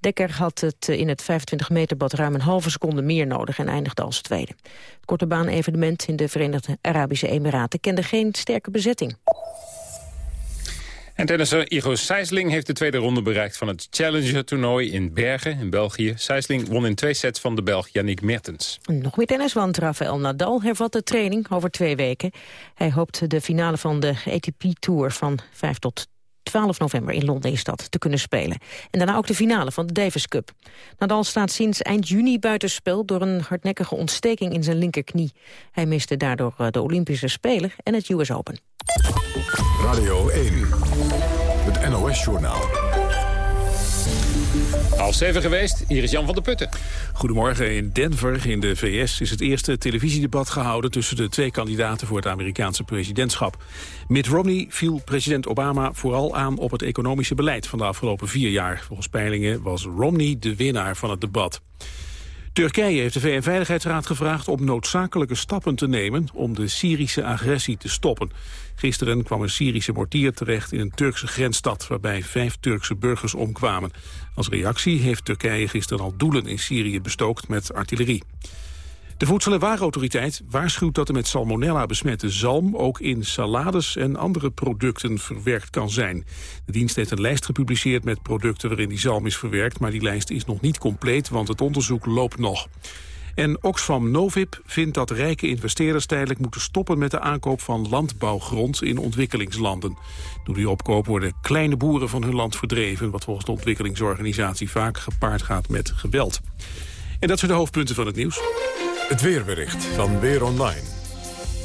Dekker had het in het 25 meter bad ruim een halve seconde meer nodig en eindigde als tweede. Het korte baan evenement in de Verenigde Arabische Emiraten kende geen sterke bezetting. En tennisser Igo Sijsling heeft de tweede ronde bereikt van het Challenger-toernooi in Bergen in België. Sijsling won in twee sets van de Belg Yannick Mertens. Nog meer tennis, want Rafael Nadal hervat de training over twee weken. Hij hoopt de finale van de ATP-tour van 5 tot 12 november in Londen is dat te kunnen spelen. En daarna ook de finale van de Davis Cup. Nadal staat sinds eind juni buitenspel door een hardnekkige ontsteking in zijn linkerknie. Hij miste daardoor de Olympische Spelen en het US Open. Radio 1, het NOS-journaal. Half zeven geweest, hier is Jan van der Putten. Goedemorgen. In Denver in de VS is het eerste televisiedebat gehouden... tussen de twee kandidaten voor het Amerikaanse presidentschap. Mitt Romney viel president Obama vooral aan op het economische beleid... van de afgelopen vier jaar. Volgens peilingen was Romney de winnaar van het debat. Turkije heeft de VN-veiligheidsraad gevraagd om noodzakelijke stappen te nemen om de Syrische agressie te stoppen. Gisteren kwam een Syrische mortier terecht in een Turkse grensstad waarbij vijf Turkse burgers omkwamen. Als reactie heeft Turkije gisteren al doelen in Syrië bestookt met artillerie. De Voedsel- en Warenautoriteit waarschuwt dat er met salmonella besmette zalm ook in salades en andere producten verwerkt kan zijn. De dienst heeft een lijst gepubliceerd met producten waarin die zalm is verwerkt, maar die lijst is nog niet compleet, want het onderzoek loopt nog. En Oxfam Novib vindt dat rijke investeerders tijdelijk moeten stoppen met de aankoop van landbouwgrond in ontwikkelingslanden. Door die opkoop worden kleine boeren van hun land verdreven, wat volgens de ontwikkelingsorganisatie vaak gepaard gaat met geweld. En dat zijn de hoofdpunten van het nieuws. Het weerbericht van Weer Online.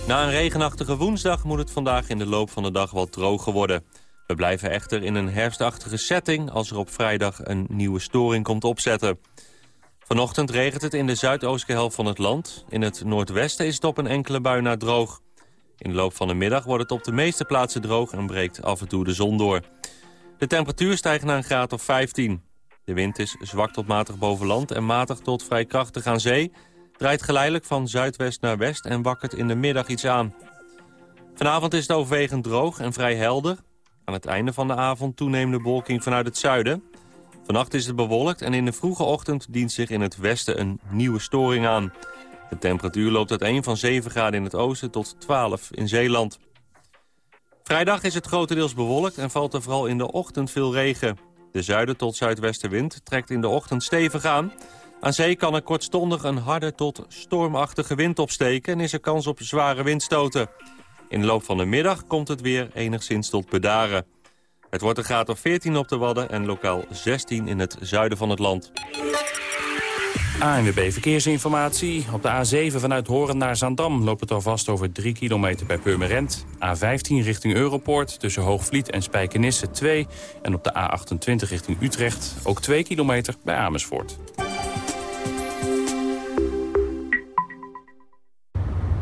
Na een regenachtige woensdag moet het vandaag in de loop van de dag wat droger worden. We blijven echter in een herfstachtige setting als er op vrijdag een nieuwe storing komt opzetten. Vanochtend regent het in de zuidoostelijke helft van het land. In het noordwesten is het op een enkele bui na droog. In de loop van de middag wordt het op de meeste plaatsen droog en breekt af en toe de zon door. De temperatuur stijgt naar een graad of 15. De wind is zwak tot matig boven land en matig tot vrij krachtig aan zee draait geleidelijk van zuidwest naar west en wakkert in de middag iets aan. Vanavond is het overwegend droog en vrij helder. Aan het einde van de avond toenemende bewolking vanuit het zuiden. Vannacht is het bewolkt en in de vroege ochtend dient zich in het westen een nieuwe storing aan. De temperatuur loopt uiteen van 7 graden in het oosten tot 12 in Zeeland. Vrijdag is het grotendeels bewolkt en valt er vooral in de ochtend veel regen. De zuiden tot zuidwestenwind trekt in de ochtend stevig aan... Aan zee kan er kortstondig een harde tot stormachtige wind opsteken... en is er kans op zware windstoten. In de loop van de middag komt het weer enigszins tot bedaren. Het wordt een graad of 14 op de Wadden en lokaal 16 in het zuiden van het land. ANWB Verkeersinformatie. Op de A7 vanuit Horen naar Zandam loopt het al vast over 3 kilometer bij Purmerend. A15 richting Europoort tussen Hoogvliet en Spijkenisse 2. En op de A28 richting Utrecht ook 2 kilometer bij Amersfoort.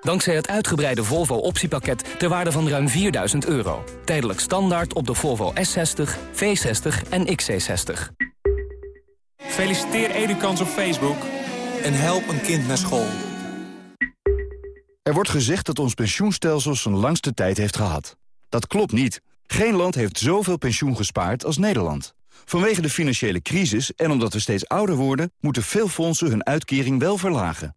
Dankzij het uitgebreide Volvo optiepakket ter waarde van ruim 4000 euro. Tijdelijk standaard op de Volvo S60, V60 en XC60. Feliciteer Edukans op Facebook. En help een kind naar school. Er wordt gezegd dat ons pensioenstelsel zijn langste tijd heeft gehad. Dat klopt niet. Geen land heeft zoveel pensioen gespaard als Nederland. Vanwege de financiële crisis en omdat we steeds ouder worden... moeten veel fondsen hun uitkering wel verlagen.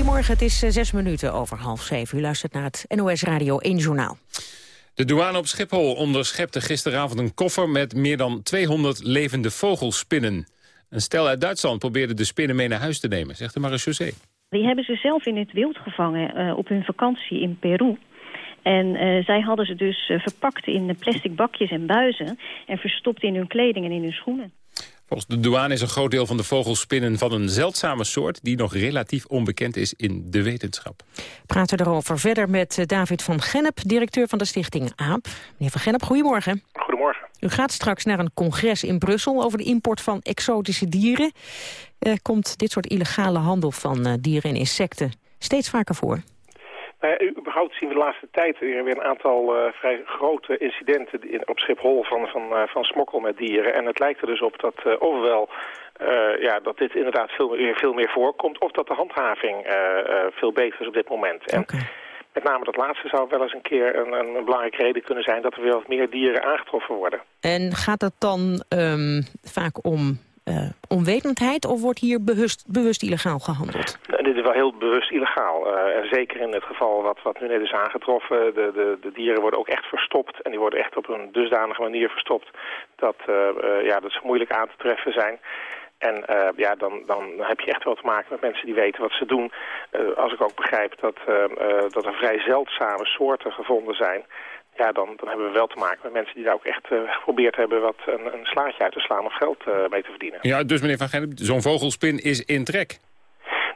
Goedemorgen, het is eh, zes minuten over half zeven. U luistert naar het NOS Radio 1 Journaal. De douane op Schiphol onderschepte gisteravond een koffer... met meer dan 200 levende vogelspinnen. Een stel uit Duitsland probeerde de spinnen mee naar huis te nemen, zegt de marechaussee. Die hebben ze zelf in het wild gevangen uh, op hun vakantie in Peru. En uh, zij hadden ze dus uh, verpakt in plastic bakjes en buizen... en verstopt in hun kleding en in hun schoenen. Volgens de douane is een groot deel van de vogelspinnen van een zeldzame soort... die nog relatief onbekend is in de wetenschap. Praten we erover verder met David van Gennep, directeur van de stichting AAP. Meneer van Gennep, goedemorgen. Goedemorgen. U gaat straks naar een congres in Brussel over de import van exotische dieren. Uh, komt dit soort illegale handel van uh, dieren en insecten steeds vaker voor? Ja, überhaupt zien we de laatste tijd weer een aantal uh, vrij grote incidenten in, op Schiphol van, van, uh, van smokkel met dieren. En het lijkt er dus op dat uh, ofwel ja, dat dit inderdaad veel meer, veel meer voorkomt... of dat de handhaving veel beter is op dit moment. En okay. met name dat laatste zou wel eens een keer een, een, belangrijke reden kunnen zijn... dat er weer wat meer dieren aangetroffen worden. En gaat het dan um, vaak om uh, onwetendheid of wordt hier bewust, bewust illegaal gehandeld? Nou, dit is wel heel bewust illegaal. Uh, en zeker in het geval wat, wat nu net is aangetroffen. De, de, de dieren worden ook echt verstopt. En die worden echt op een dusdanige manier verstopt dat, uh, ja, dat ze moeilijk aan te treffen zijn. En ja, dan, dan heb je echt wel te maken met mensen die weten wat ze doen. Als ik ook begrijp dat, dat er vrij zeldzame soorten gevonden zijn ja, dan, dan hebben we wel te maken met mensen die daar ook echt uh, geprobeerd hebben wat een, een slaatje uit te slaan of geld uh, mee te verdienen. Ja, dus meneer Van Gennep, zo'n vogelspin is in trek.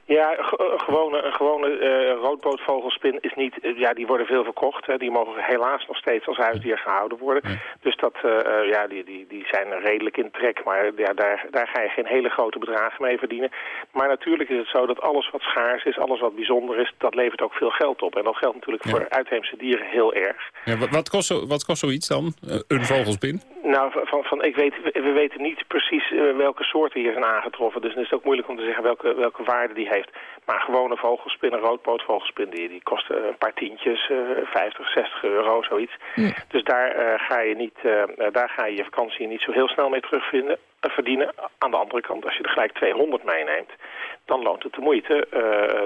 Ja, een gewone, gewone uh, roodbootvogelspin is niet... Uh, ja, die worden veel verkocht. Hè. Die mogen helaas nog steeds als huisdier gehouden worden. Ja. Dus dat, uh, ja, die, die, die zijn redelijk in trek. Maar ja, daar, daar ga je geen hele grote bedragen mee verdienen. Maar natuurlijk is het zo dat alles wat schaars is, alles wat bijzonder is... dat levert ook veel geld op. En dat geldt natuurlijk ja. voor uitheemse dieren heel erg. Ja, wat, kost zo, wat kost zoiets dan, een vogelspin? Nou, van, van, ik weet, we weten niet precies welke soorten hier zijn aangetroffen. Dus het is ook moeilijk om te zeggen welke, welke waarde die heeft. Maar gewone vogelspin, een roodpootvogelspin, die, die kosten een paar tientjes, uh, 50, 60 euro, zoiets. Ja. Dus daar, uh, ga je niet, uh, daar ga je je vakantie niet zo heel snel mee terugvinden, verdienen. Aan de andere kant, als je er gelijk 200 meeneemt, dan loont het de moeite.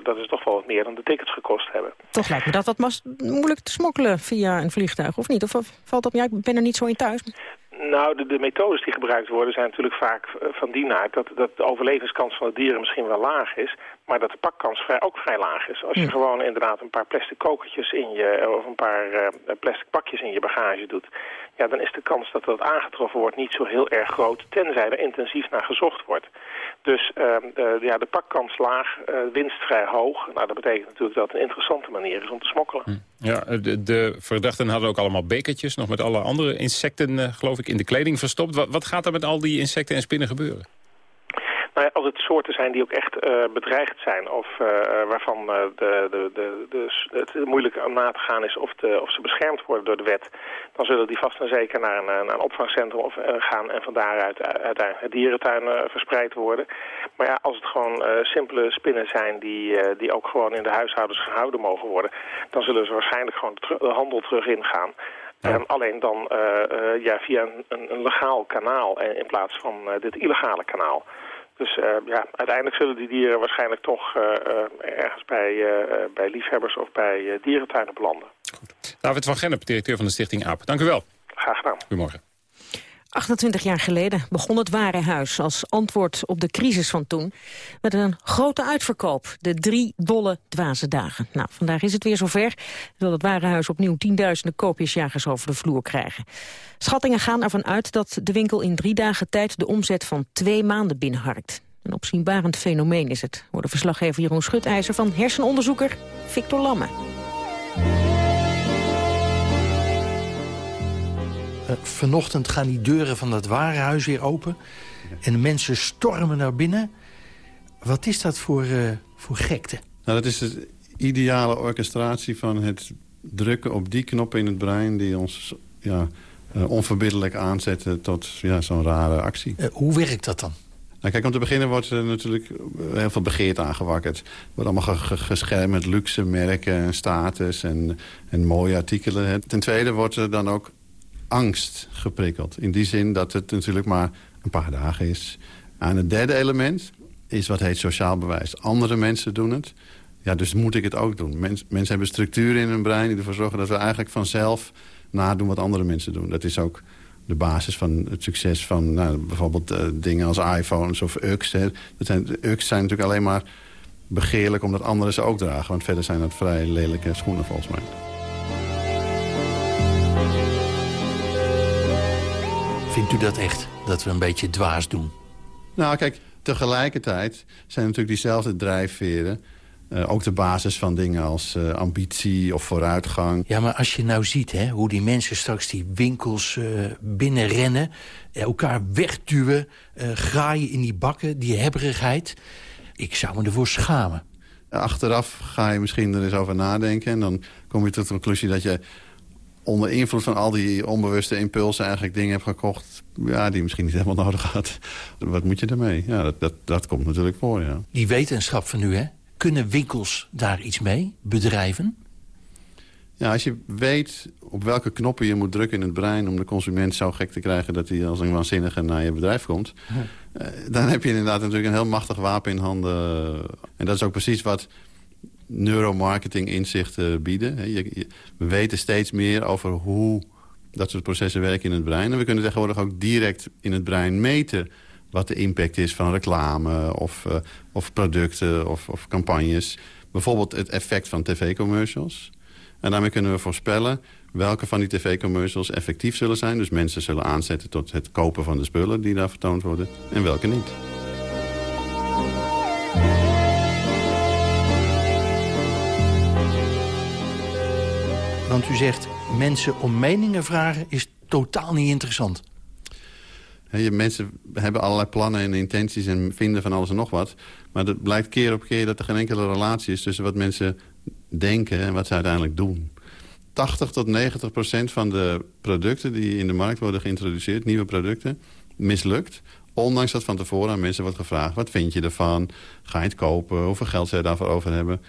dat is toch wel wat meer dan de tickets gekost hebben. Toch lijkt me dat wat moeilijk te smokkelen via een vliegtuig, of niet? Of valt op, ja, ik ben er niet zo in thuis. Nou, de, de, methodes die gebruikt worden zijn natuurlijk vaak van die naart dat, dat de overlevingskans van de dieren misschien wel laag is, maar dat de pakkans vrij, ook vrij laag is. Als je ja. gewoon inderdaad een paar plastic kokertjes in je, of een paar uh, plastic pakjes in je bagage doet, ja, dan is de kans dat dat aangetroffen wordt niet zo heel erg groot, tenzij er intensief naar gezocht wordt. Dus uh, uh, ja, de pakkans laag, winst vrij hoog. Nou, dat betekent natuurlijk dat het een interessante manier is om te smokkelen. Ja, de, de verdachten hadden ook allemaal bekertjes, nog met alle andere insecten, geloof ik, in de kleding verstopt. Wat, wat gaat er met al die insecten en spinnen gebeuren? Nou als het soorten zijn die ook echt bedreigd zijn... of waarvan de, de, de, de, het moeilijk om na te gaan is of, de, of ze beschermd worden door de wet... dan zullen die vast en zeker naar een, naar een opvangcentrum of, gaan... en van daaruit uiteindelijk het dierentuin verspreid worden. Maar ja, als het gewoon simpele spinnen zijn die, die ook gewoon in de huishoudens gehouden mogen worden... dan zullen ze waarschijnlijk gewoon de handel terug ingaan... Ja. alleen dan uh, ja, via een, een, een, legaal kanaal in plaats van uh, dit illegale kanaal. Dus ja, uiteindelijk zullen die dieren waarschijnlijk toch ergens bij, bij liefhebbers of bij dierentuinen belanden. Goed. David van Gennep, directeur van de Stichting AAP. Dank u wel. Graag gedaan. Goedemorgen. 28 jaar geleden begon het Ware Huis als antwoord op de crisis van toen... met een grote uitverkoop, de drie dolle dwaze dagen. Nou, vandaag is het weer zover. Wil het Ware Huis opnieuw tienduizenden koopjesjagers over de vloer krijgen. Schattingen gaan ervan uit dat de winkel in drie dagen tijd... de omzet van twee maanden binnenharkt. Een opzienbarend fenomeen is het, hoorde verslaggever Jeroen Schutijzer... van hersenonderzoeker Victor Lamme. Uh, vanochtend gaan die deuren van dat warenhuis weer open. En de mensen stormen naar binnen. Wat is dat voor, uh, voor gekte? Nou, dat is de ideale orchestratie van het drukken op die knoppen in het brein... die ons ja, uh, onverbiddelijk aanzetten tot ja, zo'n rare actie. hoe werkt dat dan? Nou, kijk, om te beginnen wordt er natuurlijk heel veel begeerte aangewakkerd. Het wordt allemaal geschermd met luxe merken en status en, en mooie artikelen. Ten tweede wordt er dan ook angst geprikkeld. In die zin dat het natuurlijk maar een paar dagen is. En het derde element is wat heet sociaal bewijs. Andere mensen doen het. Ja, dus moet ik het ook doen. Mens, mensen hebben structuren in hun brein die ervoor zorgen dat we eigenlijk vanzelf nadoen wat andere mensen doen. Dat is ook de basis van het succes van nou, bijvoorbeeld uh, dingen als iPhones of UX. Dat zijn, UX zijn natuurlijk alleen maar begeerlijk omdat anderen ze ook dragen. Want verder zijn dat vrij lelijke schoenen volgens mij. Vindt u dat echt, dat we een beetje dwaas doen? Nou, kijk, tegelijkertijd zijn natuurlijk diezelfde drijfveren... Uh, ook de basis van dingen als uh, ambitie of vooruitgang. Ja, maar als je nou ziet hè, hoe die mensen straks die winkels uh, binnenrennen... elkaar wegduwen, graaien in die bakken, die hebberigheid... ik zou me ervoor schamen. Achteraf ga je misschien er eens over nadenken... en dan kom je tot de conclusie dat je onder invloed van al die onbewuste impulsen eigenlijk dingen heb gekocht... Ja, die misschien niet helemaal nodig had. Wat moet je ermee? Ja, dat, dat, dat komt natuurlijk voor, ja. Die wetenschap van nu, hè? Kunnen winkels daar iets mee? Bedrijven? Ja, als je weet op welke knoppen je moet drukken in het brein... om de consument zo gek te krijgen dat hij als een waanzinnige naar je bedrijf komt... Hm. dan heb je inderdaad natuurlijk een heel machtig wapen in handen. En dat is ook precies wat neuromarketing inzichten bieden. We weten steeds meer over hoe dat soort processen werken in het brein. En we kunnen tegenwoordig ook direct in het brein meten... wat de impact is van reclame of, uh, of producten of, of campagnes. Bijvoorbeeld het effect van tv-commercials. En daarmee kunnen we voorspellen welke van die tv-commercials effectief zullen zijn. Dus mensen zullen aanzetten tot het kopen van de spullen die daar vertoond worden. En welke niet. Want u zegt, mensen om meningen vragen is totaal niet interessant. je, mensen hebben allerlei plannen en intenties en vinden van alles en nog wat. Maar het blijkt keer op keer dat er geen enkele relatie is... tussen wat mensen denken en wat ze uiteindelijk doen. 80 tot 90 procent van de producten die in de markt worden geïntroduceerd... nieuwe producten, mislukt. Ondanks dat van tevoren aan mensen wordt gevraagd... wat vind je ervan? Ga je het kopen? Hoeveel geld zij daarvoor over hebben?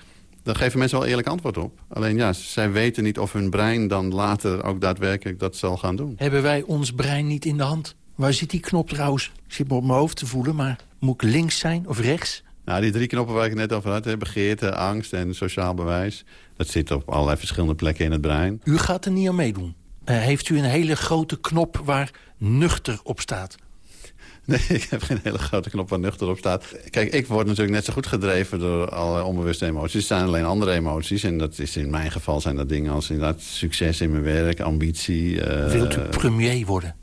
Daar geven mensen wel eerlijk antwoord op. Alleen ja, zij weten niet of hun brein dan later ook daadwerkelijk dat zal gaan doen. Hebben wij ons brein niet in de hand? Waar zit die knop trouwens? Ik zit me op mijn hoofd te voelen, maar moet ik links zijn of rechts? Nou, die drie knoppen waar ik net over had, hè, begeerte, angst en sociaal bewijs... dat zit op allerlei verschillende plekken in het brein. U gaat er niet aan meedoen. Uh, heeft u een hele grote knop waar nuchter op staat? Nee, ik heb geen hele grote knop waar nuchter op staat. Kijk, ik word natuurlijk net zo goed gedreven door alle onbewuste emoties. Er zijn alleen andere emoties. En dat is in mijn geval zijn dat dingen als inderdaad succes in mijn werk, ambitie. Uh... Wilt u premier worden?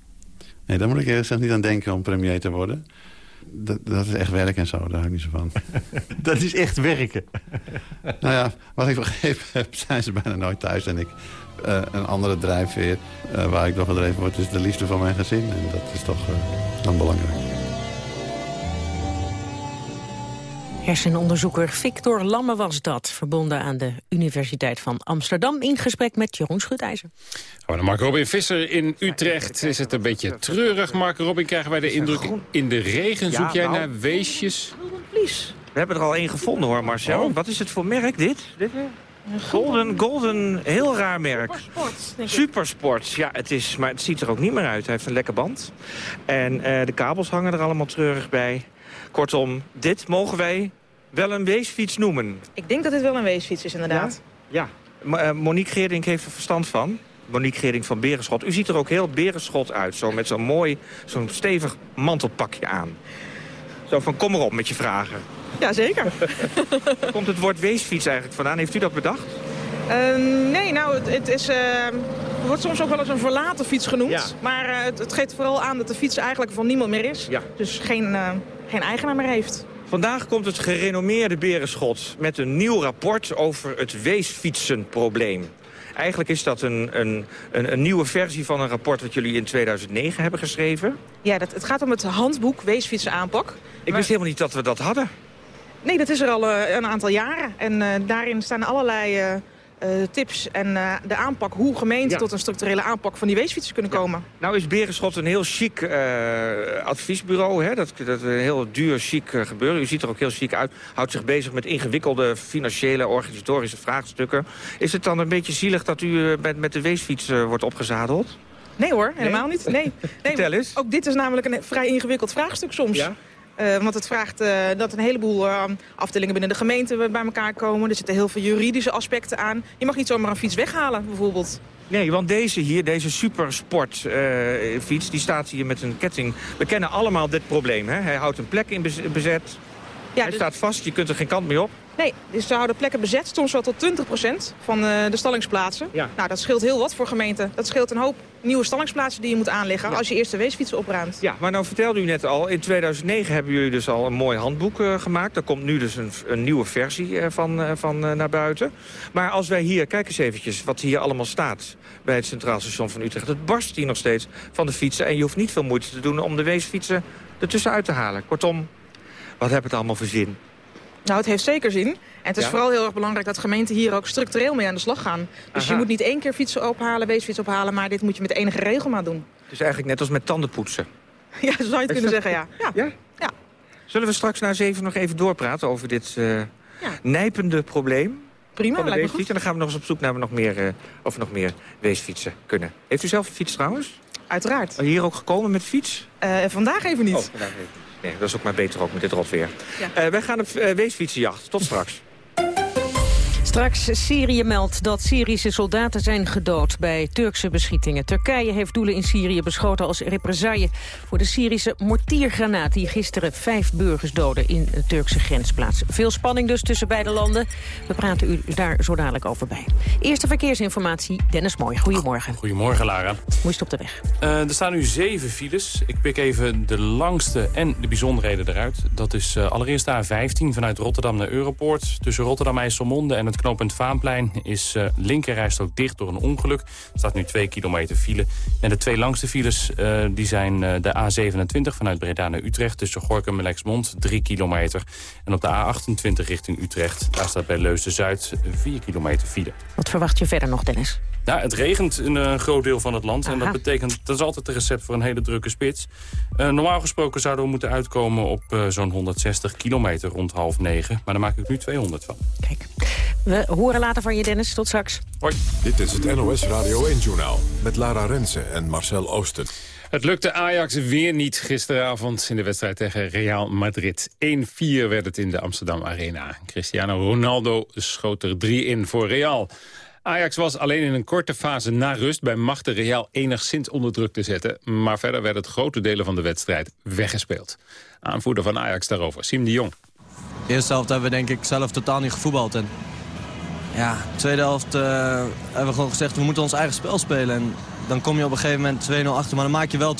Nee, daar moet ik eerlijk niet aan denken om premier te worden. Dat, dat, is echt werk en zo, daar hou ik niet zo van. dat is echt werken? nou ja, wat ik begrepen heb, zijn ze bijna nooit thuis. En ik uh, een andere drijfveer uh, waar ik door gedreven word... is de liefde van mijn gezin. En dat is toch uh, dan belangrijk. Hersenonderzoeker Victor Lamme was dat, verbonden aan de Universiteit van Amsterdam... in gesprek met Jeroen Schutijzer. Gaan we naar Mark Robin Visser in Utrecht. Is het een beetje treurig, Mark Robin? Krijgen wij de indruk in de regen? Zoek jij nou- naar weesjes? We hebben er al één gevonden hoor, Marcel. Oh. Wat is het voor merk, dit? dit Golden, Golden, heel raar merk. Supersport. Ja, het is, maar het ziet er ook niet meer uit. Hij heeft een lekke band. En eh, de kabels hangen er allemaal treurig bij. Kortom, dit mogen wij wel een weesfiets noemen. Ik denk dat dit wel een weesfiets is, inderdaad. Ja. Eh, Monique Geerdink heeft er verstand van. Monique Geerdink van Berenschot. U ziet er ook heel Berenschot uit. Zo met zo'n mooi, zo'n stevig mantelpakje aan. Zo van, kom erop met je vragen. Ja, zeker. Waar komt het woord weesfiets eigenlijk vandaan? Heeft u dat bedacht? Eh, nee, nou, het, het is, eh, het wordt soms ook wel eens een verlaten fiets genoemd. Ja. Maar eh, het, het geeft vooral aan dat de fiets eigenlijk van niemand meer is. Ja. Dus geen, eh, geen eigenaar meer heeft. Vandaag komt het gerenommeerde Berenschot met een nieuw rapport over het weesfietsenprobleem. Eigenlijk is dat een, een, een, een nieuwe versie van een rapport dat jullie in 2009 hebben geschreven. Ja, dat, het gaat om het handboek Weesfietsen aanpak. Ik wist helemaal niet dat we dat hadden. Nee, dat is er al eh, een aantal jaren. En eh, daarin staan allerlei eh, tips en de aanpak... hoe gemeenten Ja. tot een structurele aanpak van die weesfietsen kunnen komen. Nou is Berenschot een heel chic adviesbureau. Hè? Dat, dat is een heel duur, chic gebeuren. U ziet er ook heel chic uit. Houdt zich bezig met ingewikkelde financiële, organisatorische vraagstukken. Is het dan een beetje zielig dat u met, met de weesfiets wordt opgezadeld? Nee hoor, helemaal niet. Nee. nee Vertel eens. Ook dit is namelijk een vrij ingewikkeld vraagstuk soms. Ja? Eh, want het vraagt eh, dat een heleboel eh, afdelingen binnen de gemeente bij elkaar komen. Er zitten heel veel juridische aspecten aan. Je mag niet zomaar een fiets weghalen, bijvoorbeeld. Nee, want deze hier, deze supersportfiets, fiets, die staat hier met een ketting. We kennen allemaal dit probleem. Hè? Hij houdt een plek in bez- bezet. Ja, Hij dus- staat vast, je kunt er geen kant mee op. Nee, dus ze houden plekken bezet, soms wel tot 20% van eh, de stallingsplaatsen. Ja. Nou, dat scheelt heel wat voor gemeenten. Dat scheelt een hoop nieuwe stallingsplaatsen die je moet aanleggen... als je eerst de weesfietsen opruimt. Ja, maar nou vertelde u net al, in 2009 hebben jullie dus al een mooi handboek eh, gemaakt. Daar komt nu dus een, een nieuwe versie eh, van, van naar buiten. Maar als wij hier, kijk eens eventjes wat hier allemaal staat bij het Centraal Station van Utrecht. Het barst hier nog steeds van de fietsen en je hoeft niet veel moeite te doen om de weesfietsen ertussen uit te halen. Kortom, wat heb het allemaal voor zin? Nou, het heeft zeker zin. En het is Ja? vooral heel erg belangrijk dat gemeenten hier ook structureel mee aan de slag gaan. Dus Aha. je moet niet één keer fietsen ophalen, weesfiets ophalen... maar dit moet je met enige regelmaat doen. Het is eigenlijk net als met tandenpoetsen. Ja, zo zou je het kunnen zeggen, ja. ja. Ja? Ja. Zullen we straks nou eens even nog even doorpraten over dit eh, nijpende probleem? Prima, lijkt me weesfiets? En dan gaan we nog eens op zoek naar we nog meer, eh, of we nog meer weesfietsen kunnen. Heeft u zelf een fiets trouwens? Uiteraard. Hier ook gekomen met fiets? Eh, vandaag even niet. Oh, vandaag even. Nee, dat is ook maar beter ook met dit rotweer. Ja. Eh, wij gaan op eh, weesfietsenjacht. Tot straks. Straks Syrië meldt dat Syrische soldaten zijn gedood bij Turkse beschietingen. Turkije heeft doelen in Syrië beschoten als represaille voor de Syrische mortiergranaat die gisteren vijf burgers doodde in de Turkse grensplaats. Veel spanning dus tussen beide landen. We praten u daar zo dadelijk over bij. Eerste verkeersinformatie, Dennis Mooi. Goedemorgen. Goedemorgen, Lara. Hoe is het op de weg? Eh, er staan nu zeven files. Ik pik even de langste en de bijzonderheden eruit. Dat is eh, allereerst de A15 vanuit Rotterdam naar Europoort. Tussen Rotterdam IJsselmonde en het knooppunt Vaanplein... is uh, linkerrijstrook dicht door een ongeluk. Er staat nu twee kilometer file. En de twee langste files uh, die zijn uh, de A27 vanuit Breda naar Utrecht... tussen Gorkum en Lexmond, 3 kilometer. En op de A28 richting Utrecht, daar staat bij Leusden-Zuid 4 kilometer file. Wat verwacht je verder nog, Dennis? Nou, het regent in een groot deel van het land. Aha. En dat betekent, dat is altijd het recept voor een hele drukke spits. Uh, normaal gesproken zouden we moeten uitkomen op uh, zo'n 160 kilometer rond half negen. Maar daar maak ik nu 200 van. Kijk, we horen later van je, Dennis. Tot straks. Hoi. Dit is het NOS Radio 1-journaal met Lara Rensen en Marcel Oosten. Het lukte Ajax weer niet gisteravond in de wedstrijd tegen Real Madrid. 1-4 werd het in de Amsterdam Arena. Cristiano Ronaldo schoot er drie in voor Real. Ajax was alleen in een korte fase na rust bij macht de Real enigszins onder druk te zetten. Maar verder werd het grote delen van de wedstrijd weggespeeld. Aanvoerder van Ajax daarover, Siem de Jong. De eerste helft hebben we denk ik zelf totaal niet gevoetbald. En ja, de tweede helft uh, hebben we gewoon gezegd we moeten ons eigen spel spelen. En dan kom je op een gegeven moment 2-0 achter, maar dan maak je wel 2-1.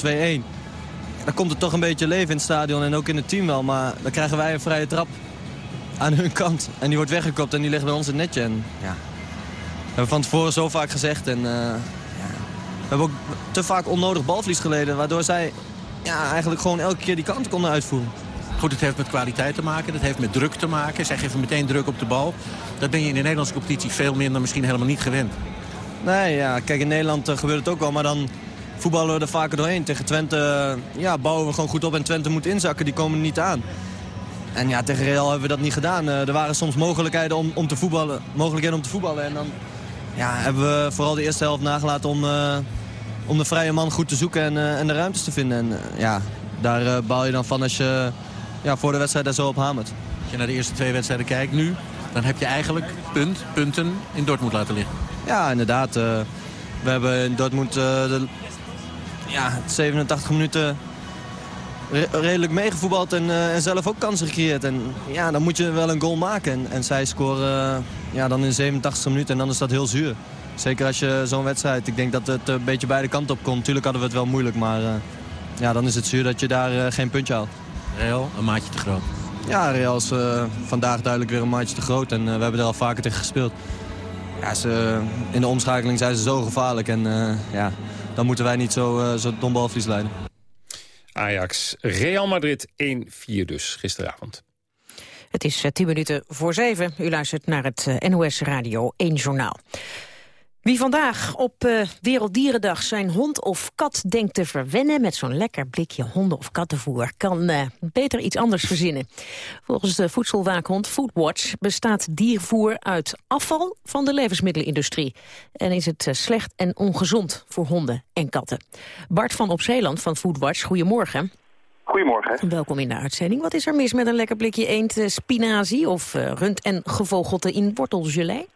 Dan komt er toch een beetje leven in het stadion en ook in het team wel. Maar dan krijgen wij een vrije trap aan hun kant. En die wordt weggekopt en die ligt bij ons in het netje. En, ja, we hebben van tevoren zo vaak gezegd. En, uh, ja. We hebben ook te vaak onnodig balvlies geleden. Waardoor zij ja, eigenlijk gewoon elke keer die kant konden uitvoeren. Goed, het heeft met kwaliteit te maken, dat heeft met druk te maken. Zij geven meteen druk op de bal. Dat ben je in de Nederlandse competitie veel minder misschien helemaal niet gewend. Nee, ja, kijk, in Nederland uh, gebeurt het ook wel, maar dan voetballen we er vaker doorheen. Tegen Twente uh, ja, bouwen we gewoon goed op en Twente moet inzakken, die komen niet aan. En ja, tegen Real hebben we dat niet gedaan. Uh, er waren soms mogelijkheden om, om te voetballen, mogelijkheden om te voetballen. En dan ja, hebben we vooral de eerste helft nagelaten om, om de vrije man goed te zoeken en, en de ruimtes te vinden. En ja, daar baal je dan van als je ja, voor de wedstrijd daar zo op hamert. Als je naar de eerste twee wedstrijden kijkt nu, dan heb je eigenlijk punt, punten in Dortmund laten liggen. Ja, inderdaad. Uh, we hebben in Dortmund uh, de, ja, 87 minuten re redelijk meegevoetbald en, uh, en, zelf ook kansen gecreëerd. En ja, dan moet je wel een goal maken. En, en zij scoren ja, dan in 87 minuten en dan is dat heel zuur. Zeker als je zo'n wedstrijd, ik denk dat het een beetje beide kanten op komt. Tuurlijk hadden we het wel moeilijk, maar ja, dan is het zuur dat je daar geen puntje haalt. Real, een maatje te groot. Ja, Real is uh, vandaag duidelijk weer een maatje te groot. En uh, we hebben er al vaker tegen gespeeld. Ja, ze, in de omschakeling zijn ze zo gevaarlijk. En uh, ja, dan moeten wij niet zo, zo dom leiden. Ajax, Real Madrid 1-4 dus gisteravond. Het is 10 minuten voor 7. U luistert naar het NOS Radio 1 Journaal. Wie vandaag op uh, Werelddierendag zijn hond of kat denkt te verwennen... met zo'n lekker blikje honden- of kattenvoer... kan uh, beter iets anders verzinnen. Volgens de voedselwaakhond Foodwatch bestaat diervoer uit afval van de levensmiddelenindustrie. En is het uh, slecht en ongezond voor honden en katten. Bart van Op Zeeland van Foodwatch, goedemorgen. Goedemorgen. Welkom in de uitzending. Wat is er mis met een lekker blikje eend spinazie... of rund en gevogelte in wortelgelei?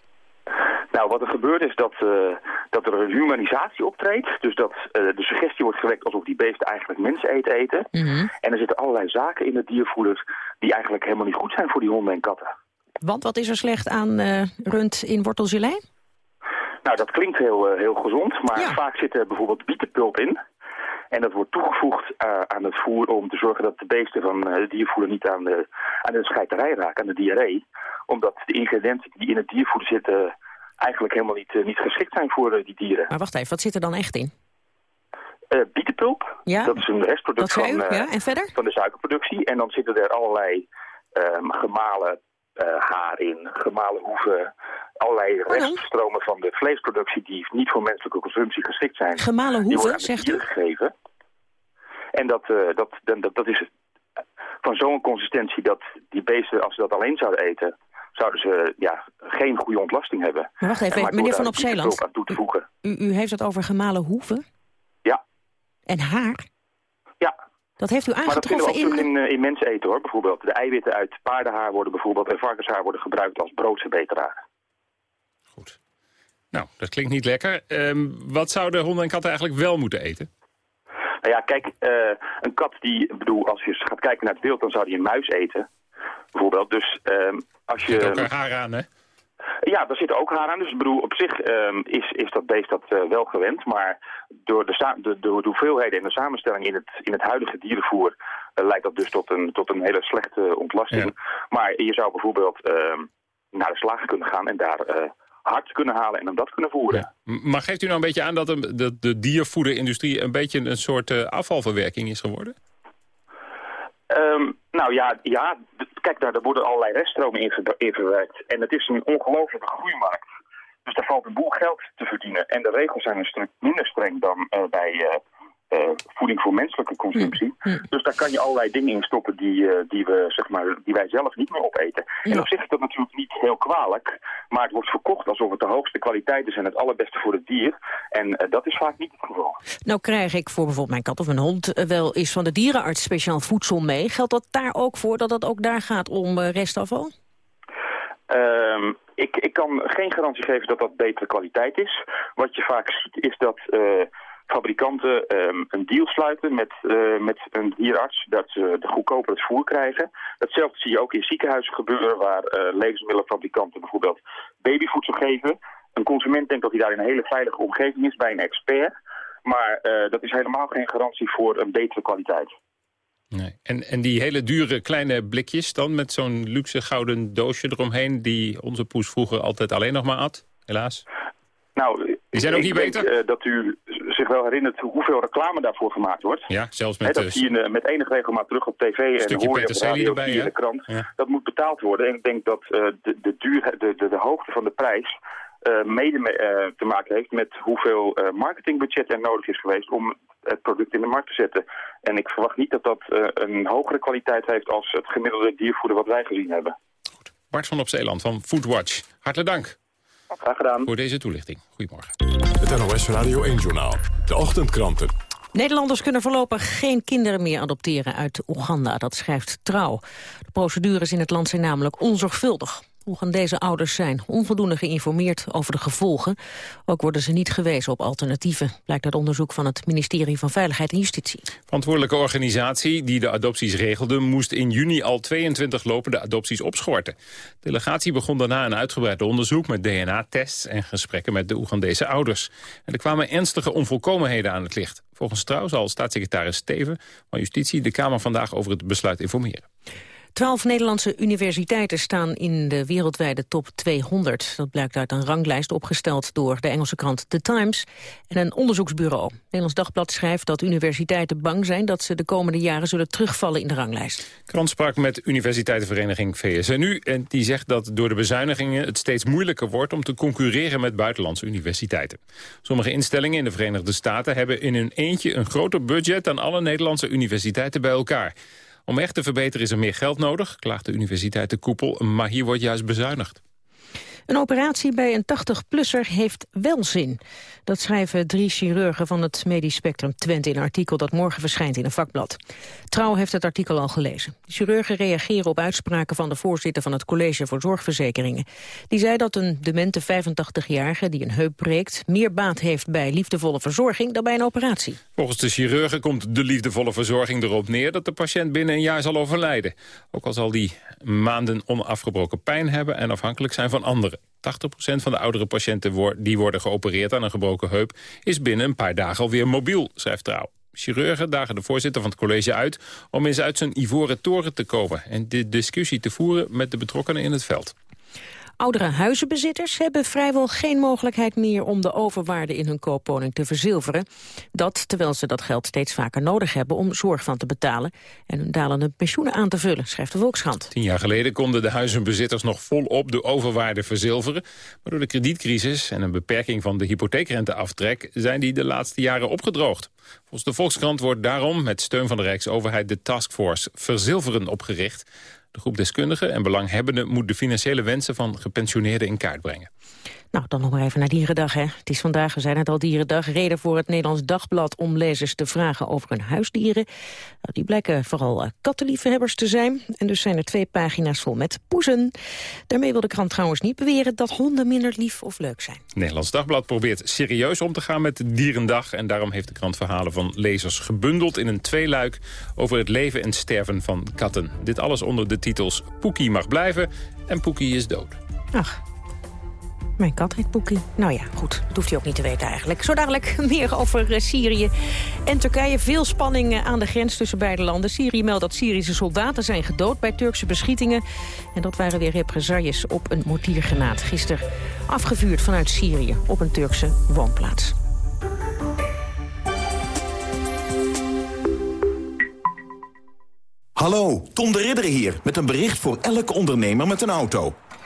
Nou, wat er gebeurt is dat, uh, dat er een humanisatie optreedt. Dus dat uh, de suggestie wordt gewekt alsof die beesten eigenlijk mensen eten eten. Mm -hmm. En er zitten allerlei zaken in het diervoeder die eigenlijk helemaal niet goed zijn voor die honden en katten. Want wat is er slecht aan uh, rund in wortelgelei? Nou, dat klinkt heel, heel gezond, maar ja. vaak zit er bijvoorbeeld bietenpulp in. En dat wordt toegevoegd uh, aan het voer om te zorgen dat de beesten van uh, het diervoeder niet aan de, aan de scheiterij raken, aan de diarree. Omdat de ingrediënten die in het diervoeder zitten eigenlijk helemaal niet, uh, niet geschikt zijn voor uh, die dieren. Maar wacht even, wat zit er dan echt in? Uh, bietenpulp, ja? dat is een restproduct van, ja? en verder? van de suikerproductie. En dan zitten er allerlei um, gemalen haar in, gemalen hoeven, allerlei reststromen van de vleesproductie die niet voor menselijke consumptie geschikt zijn. Gemalen hoeven, zegt u? gegeven. En dat, dat, dat, dat is van zo'n consistentie dat die beesten, als ze dat alleen zouden eten zouden ze ja, geen goede ontlasting hebben. Maar wacht even, meneer Van Op Zeeland, aan toe te voegen. U, u heeft het over gemalen hoeven? Ja. En haar? Ja. Dat heeft u aangetroffen maar dat in... in... in, in mens eten hoor, bijvoorbeeld. De eiwitten uit paardenhaar worden bijvoorbeeld en varkenshaar worden gebruikt als broodverbeteraar. Goed. Nou, dat klinkt niet lekker. Um, wat zouden honden en katten eigenlijk wel moeten eten? Nou ja, kijk, uh, een kat die, bedoel, als je gaat kijken naar het beeld, dan zou die een muis eten. Bijvoorbeeld, dus um, als je... Er zit ook haar aan, hè? Ja, daar zit ook haar aan. Dus ik bedoel, op zich um, is, is dat beest dat uh, wel gewend. Maar door de, de, de, hoeveelheden en de samenstelling in het, in het huidige dierenvoer... Uh, leidt dat dus tot een, tot een hele slechte ontlasting. Ja. Maar je zou bijvoorbeeld uh, naar de slager kunnen gaan en daar uh, hard kunnen halen en hem dat kunnen voeren. Ja. Maar geeft u nou een beetje aan dat de, de, de diervoederindustrie... een beetje een soort afvalverwerking is geworden? Um, nou ja, ja, kijk, daar, daar worden allerlei reststromen in, in verwerkt. En het is een ongelofelijke groeimarkt. Dus daar valt een boel geld te verdienen. En de regels zijn een stuk minder streng dan uh, bij uh, uh, voeding voor menselijke consumptie. Mm. Mm. Dus daar kan je allerlei dingen in stoppen die, die, we, zeg maar, die wij zelf niet meer opeten. Ja. En op zich is dat natuurlijk niet heel kwalijk. Maar het wordt verkocht alsof het de hoogste kwaliteit is en het allerbeste voor het dier. En dat is vaak niet het geval. Nou krijg ik voor bijvoorbeeld mijn kat of mijn hond wel eens van de dierenarts speciaal voedsel mee. Geldt dat daar ook voor, dat het ook daar gaat om restafval? Um, ik, ik kan geen garantie geven dat dat betere kwaliteit is. Wat je vaak ziet is dat uh, fabrikanten um, een deal sluiten met, uh, met een dierarts. Dat ze de goedkoper het voer krijgen. Datzelfde zie je ook in ziekenhuizen gebeuren waar uh, levensmiddelenfabrikanten bijvoorbeeld babyvoedsel geven. Een consument denkt dat hij daar in een hele veilige omgeving is bij een expert. Maar dat is helemaal geen garantie voor een betere kwaliteit. Nee. En, en die hele dure kleine blikjes dan met zo'n luxe gouden doosje eromheen... die onze poes vroeger altijd alleen nog maar at, helaas? Nou, die zijn ook niet ik beter? Denk, uh, dat u wel herinnert hoeveel reclame daarvoor gemaakt wordt. Ja, zelfs met... dat eh, zie je eh, met enige regelmaat terug op tv en hoor je op de radio, erbij, in de krant. Ja. Dat moet betaald worden. En ik denk dat eh, de, de, duur, de, de, de hoogte van de prijs mede me- te maken heeft met hoeveel marketingbudget er nodig is geweest om het product in de markt te zetten. En ik verwacht niet dat dat een hogere kwaliteit heeft als het gemiddelde diervoeder wat wij gezien hebben. Bart van op Zeeland van Foodwatch. Hartelijk dank. Graag gedaan. Voor deze toelichting. Goedemorgen. Het NOS Radio 1-journaal. De ochtendkranten. Nederlanders kunnen voorlopig geen kinderen meer adopteren uit Oeganda. Dat schrijft Trouw. De procedures in het land zijn namelijk onzorgvuldig. Oegandese ouders zijn onvoldoende geïnformeerd over de gevolgen. Ook worden ze niet gewezen op alternatieven. Blijkt uit onderzoek van het ministerie van Veiligheid en Justitie. Verantwoordelijke organisatie die de adopties regelde... moest in juni al 22 lopende adopties opschorten. De delegatie begon daarna een uitgebreid onderzoek... met DNA-tests en gesprekken met de Oegandese ouders. En er kwamen ernstige onvolkomenheden aan het licht. Volgens Trouw zal staatssecretaris Steven van Justitie... de Kamer vandaag over het besluit informeren. Twaalf Nederlandse universiteiten staan in de wereldwijde top 200. Dat blijkt uit een ranglijst opgesteld door de Engelse krant The Times en een onderzoeksbureau. Nederlands Dagblad schrijft dat universiteiten bang zijn dat ze de komende jaren zullen terugvallen in de ranglijst. Krant sprak met universiteitenvereniging VSNU... en die zegt dat door de bezuinigingen het steeds moeilijker wordt... om te concurreren met buitenlandse universiteiten. Sommige instellingen in de Verenigde Staten hebben in hun eentje... een groter budget dan alle Nederlandse universiteiten bij elkaar. Om echt te verbeteren is er meer geld nodig, klaagt de universiteit de koepel... maar hier wordt juist bezuinigd. Een operatie bij een 80-plusser heeft wel zin. Dat schrijven drie chirurgen van het Medisch Spectrum Twente... in een artikel dat morgen verschijnt in een vakblad. Trouw heeft het artikel al gelezen. De chirurgen reageren op uitspraken van de voorzitter... van het College voor Zorgverzekeringen. Die zei dat een demente 85-jarige die een heup breekt... meer baat heeft bij liefdevolle verzorging dan bij een operatie. Volgens de chirurgen komt de liefdevolle verzorging erop neer... dat de patiënt binnen een jaar zal overlijden. Ook al zal die maanden onafgebroken pijn hebben... en afhankelijk zijn van anderen. 80% van de oudere patiënten die worden geopereerd aan een gebroken heup... is binnen een paar dagen alweer mobiel, schrijft Trouw. Chirurgen dagen de voorzitter van het college uit... om eens uit zijn ivoren toren te komen... en de discussie te voeren met de betrokkenen in het veld. Oudere huizenbezitters hebben vrijwel geen mogelijkheid meer om de overwaarde in hun koopwoning te verzilveren. Dat terwijl ze dat geld steeds vaker nodig hebben om zorg van te betalen en hun dalende pensioenen aan te vullen, schrijft de Volkskrant. Tien jaar geleden konden de huizenbezitters nog volop de overwaarde verzilveren. Maar door de kredietcrisis en een beperking van de hypotheekrenteaftrek... zijn die de laatste jaren opgedroogd. Volgens de Volkskrant wordt daarom met steun van de Rijksoverheid... de taskforce Verzilveren opgericht. De groep deskundigen en belanghebbenden moet de financiële wensen van gepensioneerden in kaart brengen. Nou, dan nog maar even naar Dierendag. Hè. Het is vandaag, we zijn het al, Dierendag. Reden voor het Nederlands Dagblad om lezers te vragen over hun huisdieren. Nou, die blijken vooral uh, kattenliefhebbers te zijn. En dus zijn er twee pagina's vol met poezen. Daarmee wil de krant trouwens niet beweren dat honden minder lief of leuk zijn. Het Nederlands Dagblad probeert serieus om te gaan met Dierendag. En daarom heeft de krant verhalen van lezers gebundeld in een tweeluik... over het leven en sterven van katten. Dit alles onder de titels Poekie mag blijven en Poekie is dood. Ach, mijn kat. Nou ja, goed. Dat hoeft hij ook niet te weten eigenlijk. Zo dadelijk meer over uh, Syrië en Turkije. Veel spanning uh, aan de grens tussen beide landen. Syrië meldt dat Syrische soldaten zijn gedood bij Turkse beschietingen. En dat waren weer represailles op een mortiergranaat. Gisteren afgevuurd vanuit Syrië op een Turkse woonplaats. Hallo, Tom de Ridder hier met een bericht voor elke ondernemer met een auto.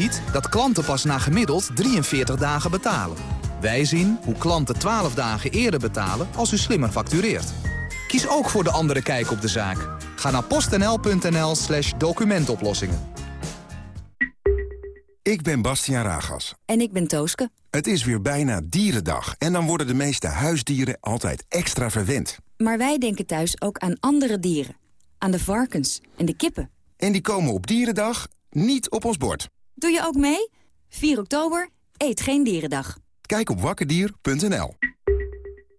Ziet dat klanten pas na gemiddeld 43 dagen betalen. Wij zien hoe klanten 12 dagen eerder betalen als u slimmer factureert. Kies ook voor de andere kijk op de zaak. Ga naar postnl.nl slash documentoplossingen. Ik ben Bastiaan Ragas. En ik ben Tooske. Het is weer bijna dierendag en dan worden de meeste huisdieren altijd extra verwend. Maar wij denken thuis ook aan andere dieren. Aan de varkens en de kippen. En die komen op dierendag niet op ons bord. Doe je ook mee? 4 oktober, eet geen dierendag. Kijk op wakkerdier.nl.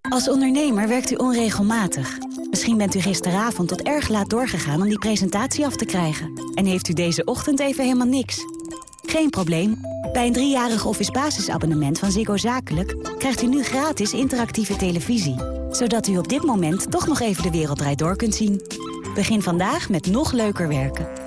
Als ondernemer werkt u onregelmatig. Misschien bent u gisteravond tot erg laat doorgegaan om die presentatie af te krijgen. En heeft u deze ochtend even helemaal niks. Geen probleem. Bij een driejarig office basisabonnement van Ziggo Zakelijk... krijgt u nu gratis interactieve televisie. Zodat u op dit moment toch nog even de wereld draait door kunt zien. Begin vandaag met nog leuker werken.